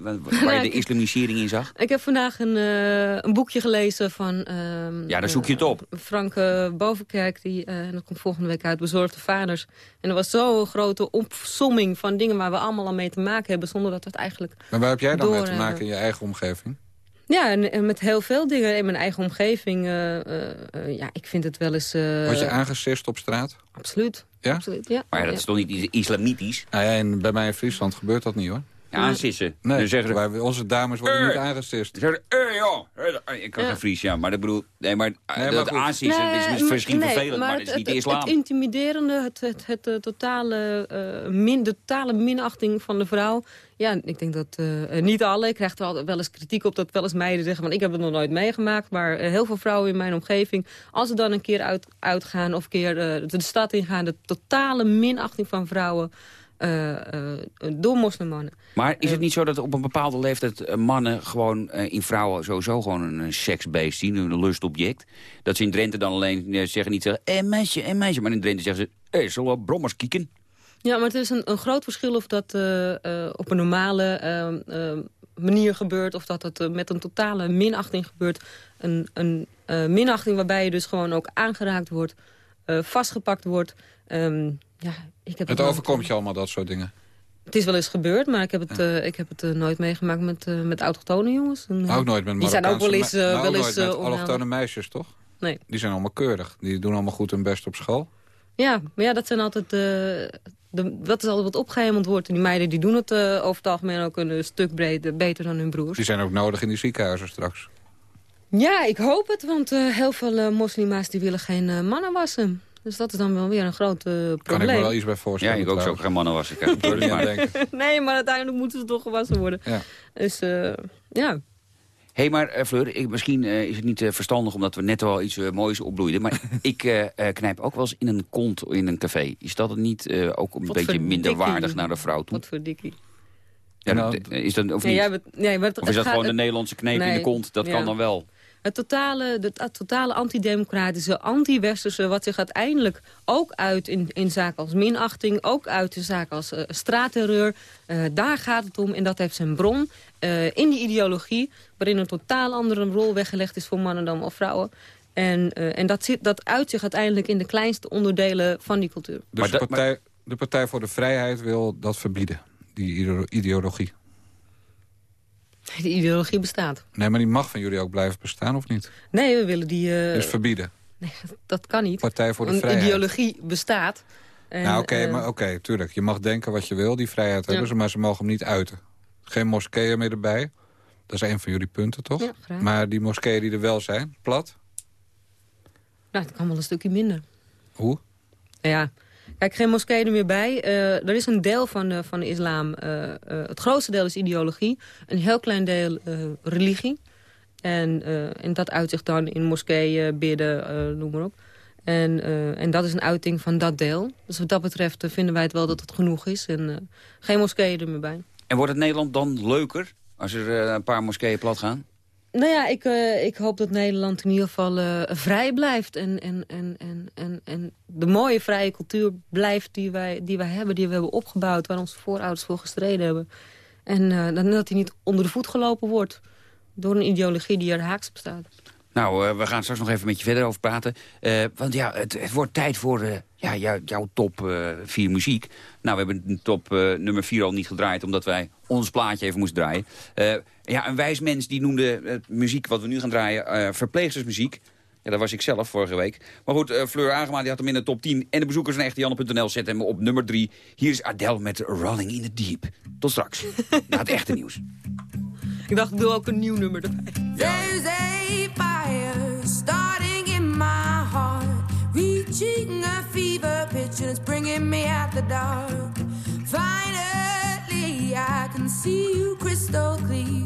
waar je [laughs] de islamisering in zag? Ik heb vandaag een, eh, een boekje gelezen van... ehm, Ja, daar zoek je het op. eh, Frank Bovenkerk, die, eh, en dat komt volgende week uit, Bezorgde Vaders. En er was zo'n grote opsomming van dingen waar we allemaal al mee te maken hebben... zonder dat we het eigenlijk Maar waar heb jij dan mee te maken in je eigen omgeving? Ja, en, en met heel veel dingen in mijn eigen omgeving. eh, eh, eh, ja, ik vind het wel eens... eh, Word je aangesist op straat? Absoluut. Ja? absoluut ja. Maar ja, dat is toch niet is- islamitisch? Nou ja, en bij mij in Friesland gebeurt dat niet hoor. Ja, aansissen. Nee, Dan zeggen ze, wij, onze dames worden Eh. niet aangesist. Zeggen ze, eh, ja. Ik kan Ja. geen Fries, ja. Maar ik bedoel, nee, maar, eh, maar dat aansissen is Nee, misschien nee, vervelend, maar, dat is het, niet het, islam. het intimiderende, het, het, het, totale, min, de totale minachting van de vrouw. Ja, ik denk dat niet alle. Ik krijg er altijd wel eens kritiek op dat wel eens meiden zeggen... van ik heb het nog nooit meegemaakt. Maar heel veel vrouwen in mijn omgeving... als ze dan een keer uit, uitgaan of een keer de stad ingaan... de totale minachting van vrouwen door moslimmannen. Maar is Eh. het niet zo dat op een bepaalde leeftijd eh, mannen gewoon eh, in vrouwen sowieso gewoon een, seksbeest zien, een lustobject? Dat ze in Drenthe dan alleen eh, zeggen niet zeggen, eh meisje, eh meisje, maar in Drenthe zeggen ze, eh, zullen we brommers kieken? Ja, maar het is een, een groot verschil of dat eh, eh, op een normale eh, eh, manier gebeurt... of dat het eh, met een totale minachting gebeurt. Een, een eh, minachting waarbij je dus gewoon ook aangeraakt wordt... eh, vastgepakt wordt. Ehm, ja, ik heb Het overkomt je allemaal, dat soort dingen. Het is wel eens gebeurd, maar ik heb het, eh, ik heb het eh, nooit meegemaakt met, eh, met autochtone jongens. En, ook nooit met Die zijn ook wel Marokkaanse eens, nou, wel eens met allochtone meisjes, toch? Nee. Die zijn allemaal keurig. Die doen allemaal goed hun best op school. Ja, maar ja, dat zijn altijd... de, dat is altijd wat opgehemeld wordt. En die meiden die doen het over het algemeen ook een stuk breder, beter dan hun broers. Die zijn ook nodig in die ziekenhuizen straks. Ja, ik hoop het, want heel veel moslima's die willen geen mannen wassen. Dus dat is dan wel weer een groot eh, probleem. Kan ik me wel iets bij Ja, voorstellen. ik ook zo geen mannen was. Ik [laughs] [laughs] nee, maar uiteindelijk moeten ze toch gewassen worden. Ja. Dus eh, ja, Hé, hey, maar eh, Fleur, ik, misschien eh, is het niet verstandig omdat we net wel iets moois opbloeiden. Maar [laughs] ik eh, eh, knijp ook wel eens in een kont in een café. Is dat het niet eh, ook een Wat beetje minder dikkie. waardig naar de vrouw toe? wat voor dikkie. Ja, Nou, is dat, of Ja, niet? jij bent- nee, maar het- of is dat gaat- gewoon de Nederlandse kneep in de kont? Dat ja. kan dan wel. Het totale, de, het totale antidemocratische, anti-westerse... wat zich uiteindelijk ook uit in, in zaken als minachting... ook uit in zaken als eh, straatterreur. eh, daar gaat het om en dat heeft zijn bron eh, in die ideologie... waarin een totaal andere rol weggelegd is voor mannen dan voor vrouwen. En, eh, en dat, zit, dat uit zich uiteindelijk in de kleinste onderdelen van die cultuur. Dus Maar de, partij, de Partij voor de Vrijheid wil dat verbieden. Die ideo- ideologie. De ideologie bestaat. Nee, maar die mag van jullie ook blijven bestaan, of niet? Nee, we willen die... eh, dus verbieden. nee, dat kan niet. Partij voor de Een Vrijheid. ideologie bestaat. En, nou, oké, eh, maar oké, tuurlijk. Je mag denken wat je wil, die vrijheid hebben ze, maar ze mogen hem niet uiten. Geen moskeeën meer erbij. Dat is een van jullie punten, toch? Ja, graag. maar die moskeeën die er wel zijn, plat? Nou, dat kan wel een stukje minder. Hoe? Ja, kijk, geen moskeeën er meer bij. Eh, er is een deel van de, van de islam. eh, eh, het grootste deel is ideologie. Een heel klein deel eh, religie. En, eh, en dat uit zich dan in moskeeën, bidden, eh, noem maar op. En, eh, en dat is een uiting van dat deel. Dus wat dat betreft eh, vinden wij het wel dat het genoeg is. En eh, geen moskeeën er meer bij. En wordt het Nederland dan leuker als er eh, een paar moskeeën plat gaan? Nou ja, ik, eh, ik hoop dat Nederland in ieder geval eh, vrij blijft. En, en, en, en, en, en de mooie vrije cultuur blijft die wij, die hebben. Die we hebben opgebouwd, waar onze voorouders voor gestreden hebben. En eh, dat die niet onder de voet gelopen wordt. Door een ideologie die er haaks op staat. Nou, we gaan straks nog even met je verder over praten. Want ja, het, het wordt tijd voor ja, jou- jouw top 4 muziek. Nou, we hebben top nummer 4 al niet gedraaid... omdat wij ons plaatje even moesten draaien. Eh, ja, een wijs mens die noemde het muziek wat we nu gaan draaien... eh verpleegstersmuziek. Ja, dat was ik zelf vorige week. Maar goed, eh, Fleur Agema die had hem in de top 10. En de bezoekers van echtejanne.nl zetten hem op nummer 3. Hier is Adele met Rolling in the Deep. Tot straks. Na het echte nieuws. Ik dacht, ik doe ook een nieuw nummer erbij. There's a fire starting in my heart, reaching a fever pitch, and it's bringing me out the dark. Finally, I can see you crystal clear.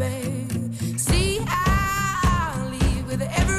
babe. See, I leave with every.